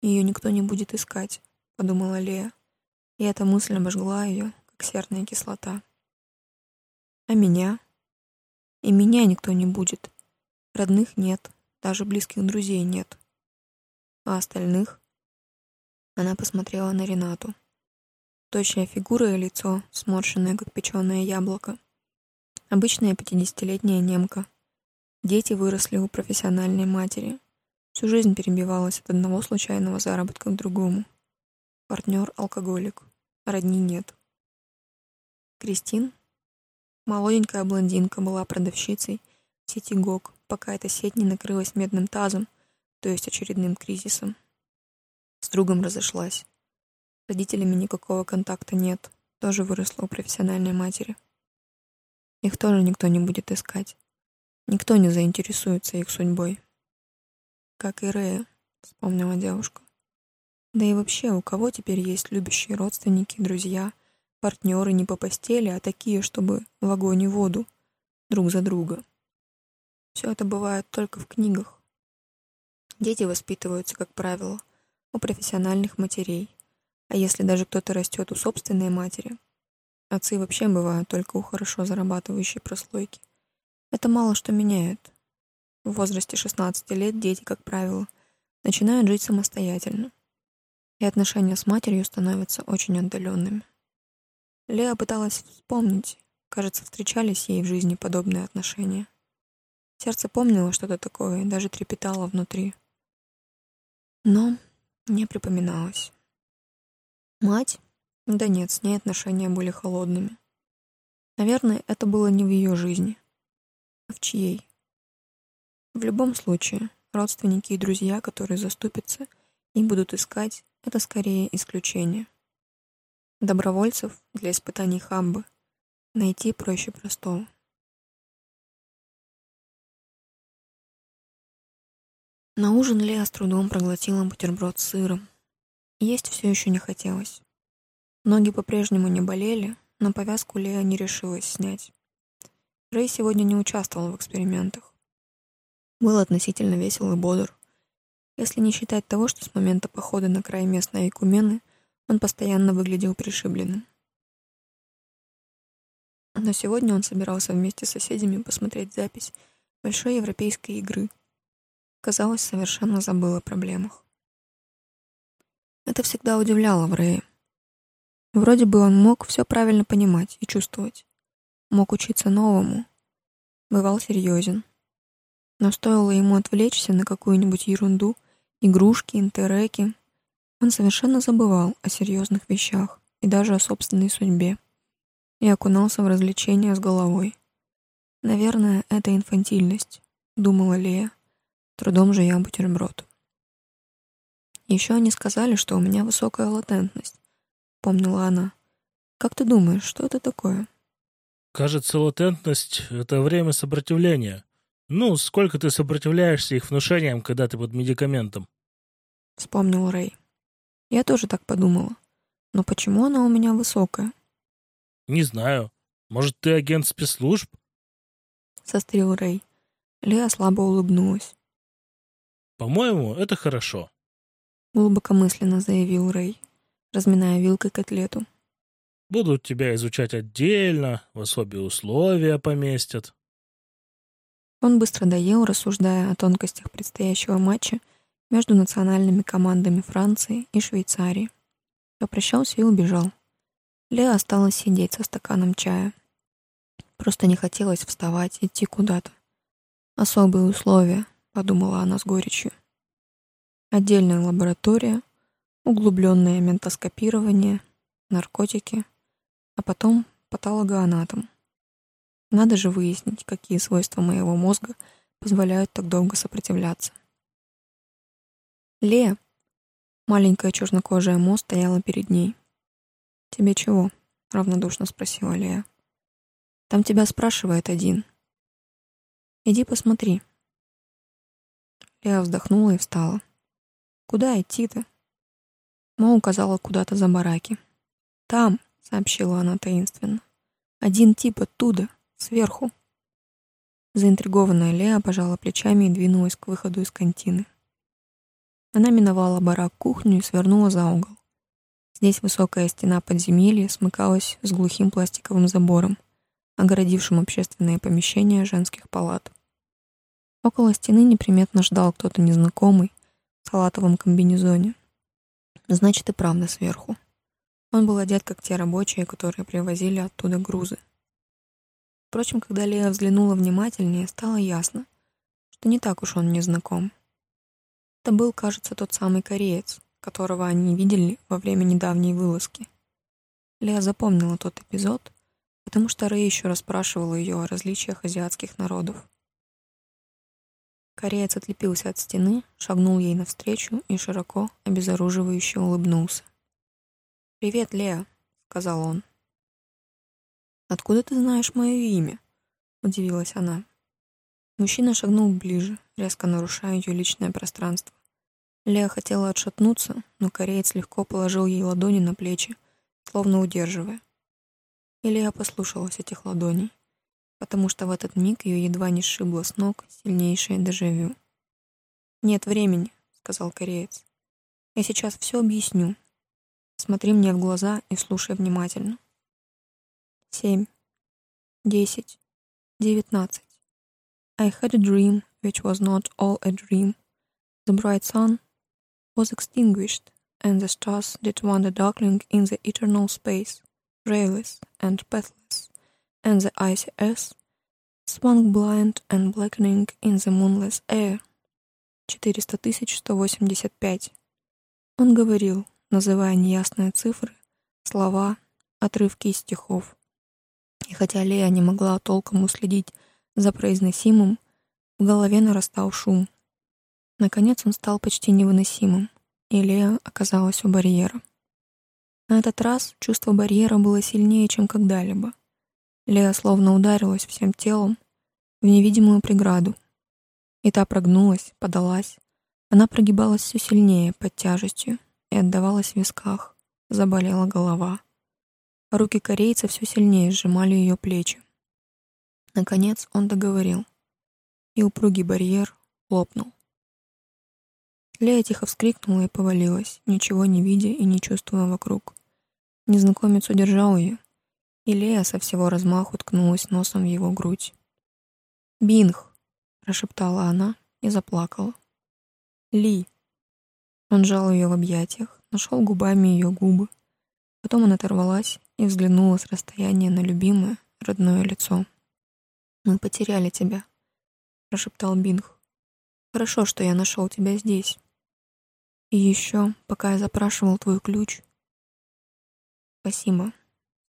A: ее никто не будет искать, подумала Лея, и эта мысль обожгла ее, как серная кислота. А меня? И меня никто не будет. Родных нет, даже близких друзей нет. А остальных? Она посмотрела на Ренату. Точная фигура и лицо, сморщенное, как печеное яблоко. Обычная пятидесятилетняя немка. Дети выросли у профессиональной матери. Всю жизнь перебивалась от одного случайного заработка к другому. Партнер — алкоголик. Родни нет. Кристин, молоденькая блондинка, была продавщицей сети ГОК, пока эта сеть не накрылась медным тазом, то есть очередным кризисом. С другом разошлась. С родителями никакого контакта нет, тоже выросла у профессиональной матери. Их тоже никто не будет искать. Никто не заинтересуется их судьбой. Как и Рея, вспомнила девушка. Да и вообще, у кого теперь есть любящие родственники, друзья, партнеры не по постели, а такие, чтобы в огонь и воду, друг за друга. Все это бывает только в книгах. Дети воспитываются, как правило, у профессиональных матерей. А если даже кто-то растет у собственной матери, отцы вообще бывают только у хорошо зарабатывающей прослойки. Это мало что меняет. В возрасте 16 лет дети, как правило, начинают жить самостоятельно, и отношения с матерью становятся очень отдаленными. Леа пыталась вспомнить, кажется, встречались ей в жизни подобные отношения. Сердце помнило что-то такое и даже трепетало внутри. Но не припоминалось. Мать? Да нет, с ней отношения были холодными. Наверное, это было не в ее жизни, а в чьей. В любом случае, родственники и друзья, которые заступятся и будут искать, это скорее исключение. Добровольцев для испытаний Хамбы найти проще простого. На ужин Леа с трудом проглотила бутерброд с сыром. Есть все еще не хотелось. Ноги по-прежнему не болели, но повязку Леа не решилась снять. Рэй сегодня не участвовал в экспериментах. Был относительно весел и бодр. Если не считать того, что с момента похода на край местной Айкумены он постоянно выглядел пришибленным. Но сегодня он собирался вместе с соседями посмотреть запись большой европейской игры. Казалось, совершенно забыл о проблемах. Это всегда удивляло Врея. Вроде бы он мог все правильно понимать и чувствовать. Мог учиться новому. Бывал серьезен. Но стоило ему отвлечься на какую-нибудь ерунду, игрушки, интереки, он совершенно забывал о серьезных вещах и даже о собственной судьбе и окунался в развлечения с головой. Наверное, это инфантильность, думала Лея, трудом жуя бутерброд. Еще они сказали, что у меня высокая латентность, помнила она. Как ты думаешь, что это такое?
B: Кажется, латентность — это время сопротивления. Ну, сколько ты сопротивляешься их внушениям, когда ты под медикаментом?
A: Вспомнил Рэй. Я тоже так подумала. Но почему она у меня высокая?
B: Не знаю. Может, ты агент спецслужб?
A: Сострил Рэй. Леа слабо улыбнулась.
B: По-моему, это хорошо.
A: Глубокомысленно заявил Рэй, разминая вилкой котлету.
B: Будут тебя изучать отдельно, в особые условия поместят.
A: Он быстро доел, рассуждая о тонкостях предстоящего матча между национальными командами Франции и Швейцарии. Попрощался и убежал. Леа осталась сидеть со стаканом чая. Просто не хотелось вставать, идти куда-то. «Особые условия», — подумала она с горечью. Отдельная лаборатория, углубленное ментоскопирование, наркотики, а потом патологоанатом. Надо же выяснить, какие свойства моего мозга позволяют так долго сопротивляться. Лея, маленькая чернокожая Мо, стояла перед ней. «Тебе чего?» — равнодушно спросила Лея. «Там тебя спрашивает один». «Иди посмотри». Лея вздохнула и встала. «Куда идти-то?» Мо указала куда-то за бараки. «Там», — сообщила она таинственно. «Один тип оттуда, сверху». Заинтригованная Лея пожала плечами и двинулась к выходу из контины. Она миновала барак-кухню и свернула за угол. Здесь высокая стена подземелья смыкалась с глухим пластиковым забором, огородившим общественные помещения женских палат. Около стены неприметно ждал кто-то незнакомый в салатовом комбинезоне. Значит, и правда сверху. Он был одет, как те рабочие, которые привозили оттуда грузы. Впрочем, когда Лея взглянула внимательнее, стало ясно, что не так уж он незнаком. Это был, кажется, тот самый кореец, которого они видели во время недавней вылазки. Лея запомнила тот эпизод, потому что Рэй еще расспрашивала ее о различиях азиатских народов. Кореец отлепился от стены, шагнул ей навстречу и широко, обезоруживающе улыбнулся. «Привет, Лея», — сказал он. «Откуда ты знаешь мое имя?» — удивилась она. Мужчина шагнул ближе, резко нарушая ее личное пространство. Лея хотела отшатнуться, но кореец легко положил ей ладони на плечи, словно удерживая. И Лея послушалась этих ладоней, потому что в этот миг ее едва не сшибло с ног сильнейшее дежавю. «Нет времени», — сказал кореец. «Я сейчас все объясню. Смотри мне в глаза и слушай внимательно. Семь, десять, девятнадцать. I had a dream which was not all a dream. The bright sun was extinguished, and the stars did wander darkling in the eternal space, rayless and pathless, and the icy earth swung blind and blackening in the moonless air. 400 Он говорил, называя неясные цифры, слова, отрывки из стихов. И хотя Лея не могла толком уследить за произносимым, в голове нарастал шум — Наконец он стал почти невыносимым, и Лея оказалась у барьера. На этот раз чувство барьера было сильнее, чем когда-либо. Лея словно ударилась всем телом в невидимую преграду. И та прогнулась, подалась. Она прогибалась все сильнее под тяжестью и отдавалась в висках. Заболела голова. Руки корейца все сильнее сжимали ее плечи. Наконец он договорил, и упругий барьер лопнул. Лея тихо вскрикнула и повалилась, ничего не видя и не чувствуя вокруг. Незнакомец удержал ее, и Лея со всего размаху ткнулась носом в его грудь. «Бинг!» — прошептала она и заплакала. «Ли!» Он жал ее в объятиях, нашел губами ее губы. Потом она оторвалась и взглянула с расстояния на любимое, родное лицо. «Мы потеряли тебя», — прошептал Бинг. «Хорошо, что я нашел тебя здесь. И еще, пока я запрашивал твой ключ... Спасибо,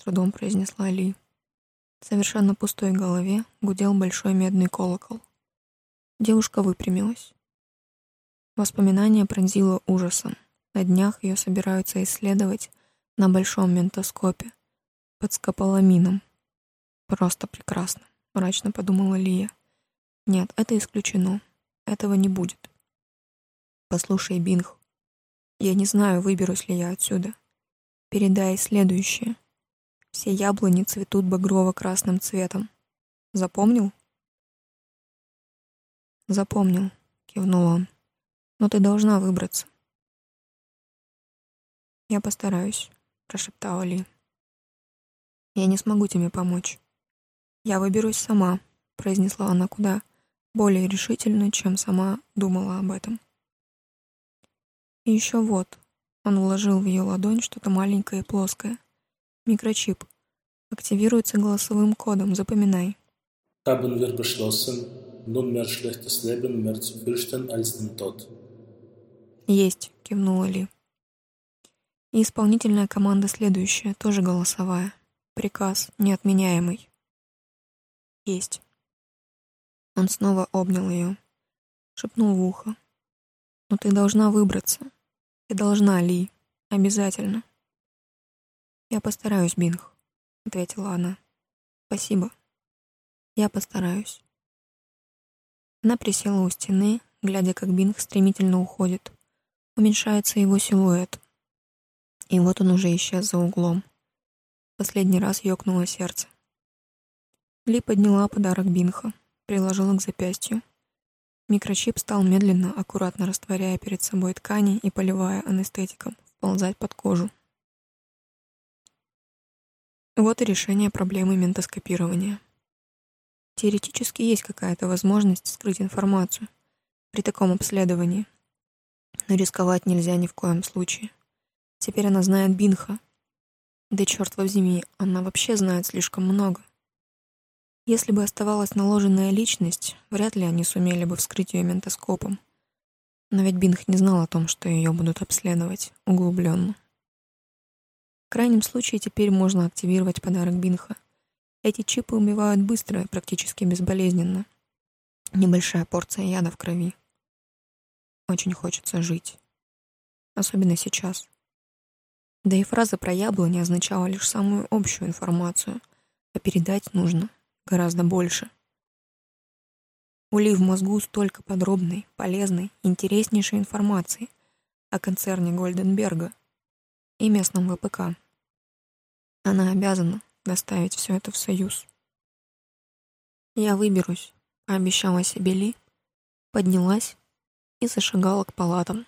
A: с трудом произнесла Ли. В совершенно пустой голове гудел большой медный колокол. Девушка выпрямилась. Воспоминание пронзило ужасом. На днях ее собираются исследовать на большом ментоскопе под скополамином. Просто прекрасно, мрачно подумала Лия. Нет, это исключено. Этого не будет. Послушай, Бинг, я не знаю, выберусь ли я отсюда. Передай следующее. Все яблони цветут багрово-красным цветом. Запомнил? Запомнил, кивнул он. Но ты должна выбраться. Я постараюсь, прошептала Ли. Я не смогу тебе помочь. Я выберусь сама, произнесла она куда более решительно, чем сама думала об этом. И еще вот. Он вложил в ее ладонь что-то маленькое и плоское. Микрочип. Активируется голосовым кодом, запоминай.
B: Haben wir beschlossen, nunmehr schlechtes Leben mehr zu fürchten als den Tod.
A: Есть, кивнула Ли. И исполнительная команда следующая, тоже голосовая. Приказ неотменяемый. Есть. Он снова обнял ее, шепнул в ухо. Но ты должна выбраться. Ты должна, Ли. Обязательно. Я постараюсь, Бинг, ответила она. Спасибо. Я постараюсь. Она присела у стены, глядя, как Бинг стремительно уходит. Уменьшается его силуэт. И вот он уже исчез за углом. Последний раз ёкнуло сердце. Ли подняла подарок Бинха, приложила к запястью. Микрочип стал медленно, аккуратно растворяя перед собой ткани и поливая анестетиком, вползать под кожу. Вот и решение проблемы ментоскопирования. Теоретически есть какая-то возможность скрыть информацию при таком обследовании, но рисковать нельзя ни в коем случае. Теперь она знает Бинха. Да черт возьми, она вообще знает слишком много. Если бы оставалась наложенная личность, вряд ли они сумели бы вскрыть ее ментоскопом. Но ведь Бинх не знал о том, что ее будут обследовать углубленно. Крайнем случае теперь можно активировать подарок Бинха. Эти чипы убивают быстро и практически безболезненно. Небольшая порция яда в крови. Очень хочется жить. Особенно сейчас. Да и фраза про яблони означала лишь самую общую информацию, а передать нужно гораздо больше. У Ли в мозгу столько подробной, полезной, интереснейшей информации о концерне Гольденберга и местном ВПК. Она обязана доставить все это в Союз. Я выберусь, пообещала себе Ли, поднялась и зашагала к палатам.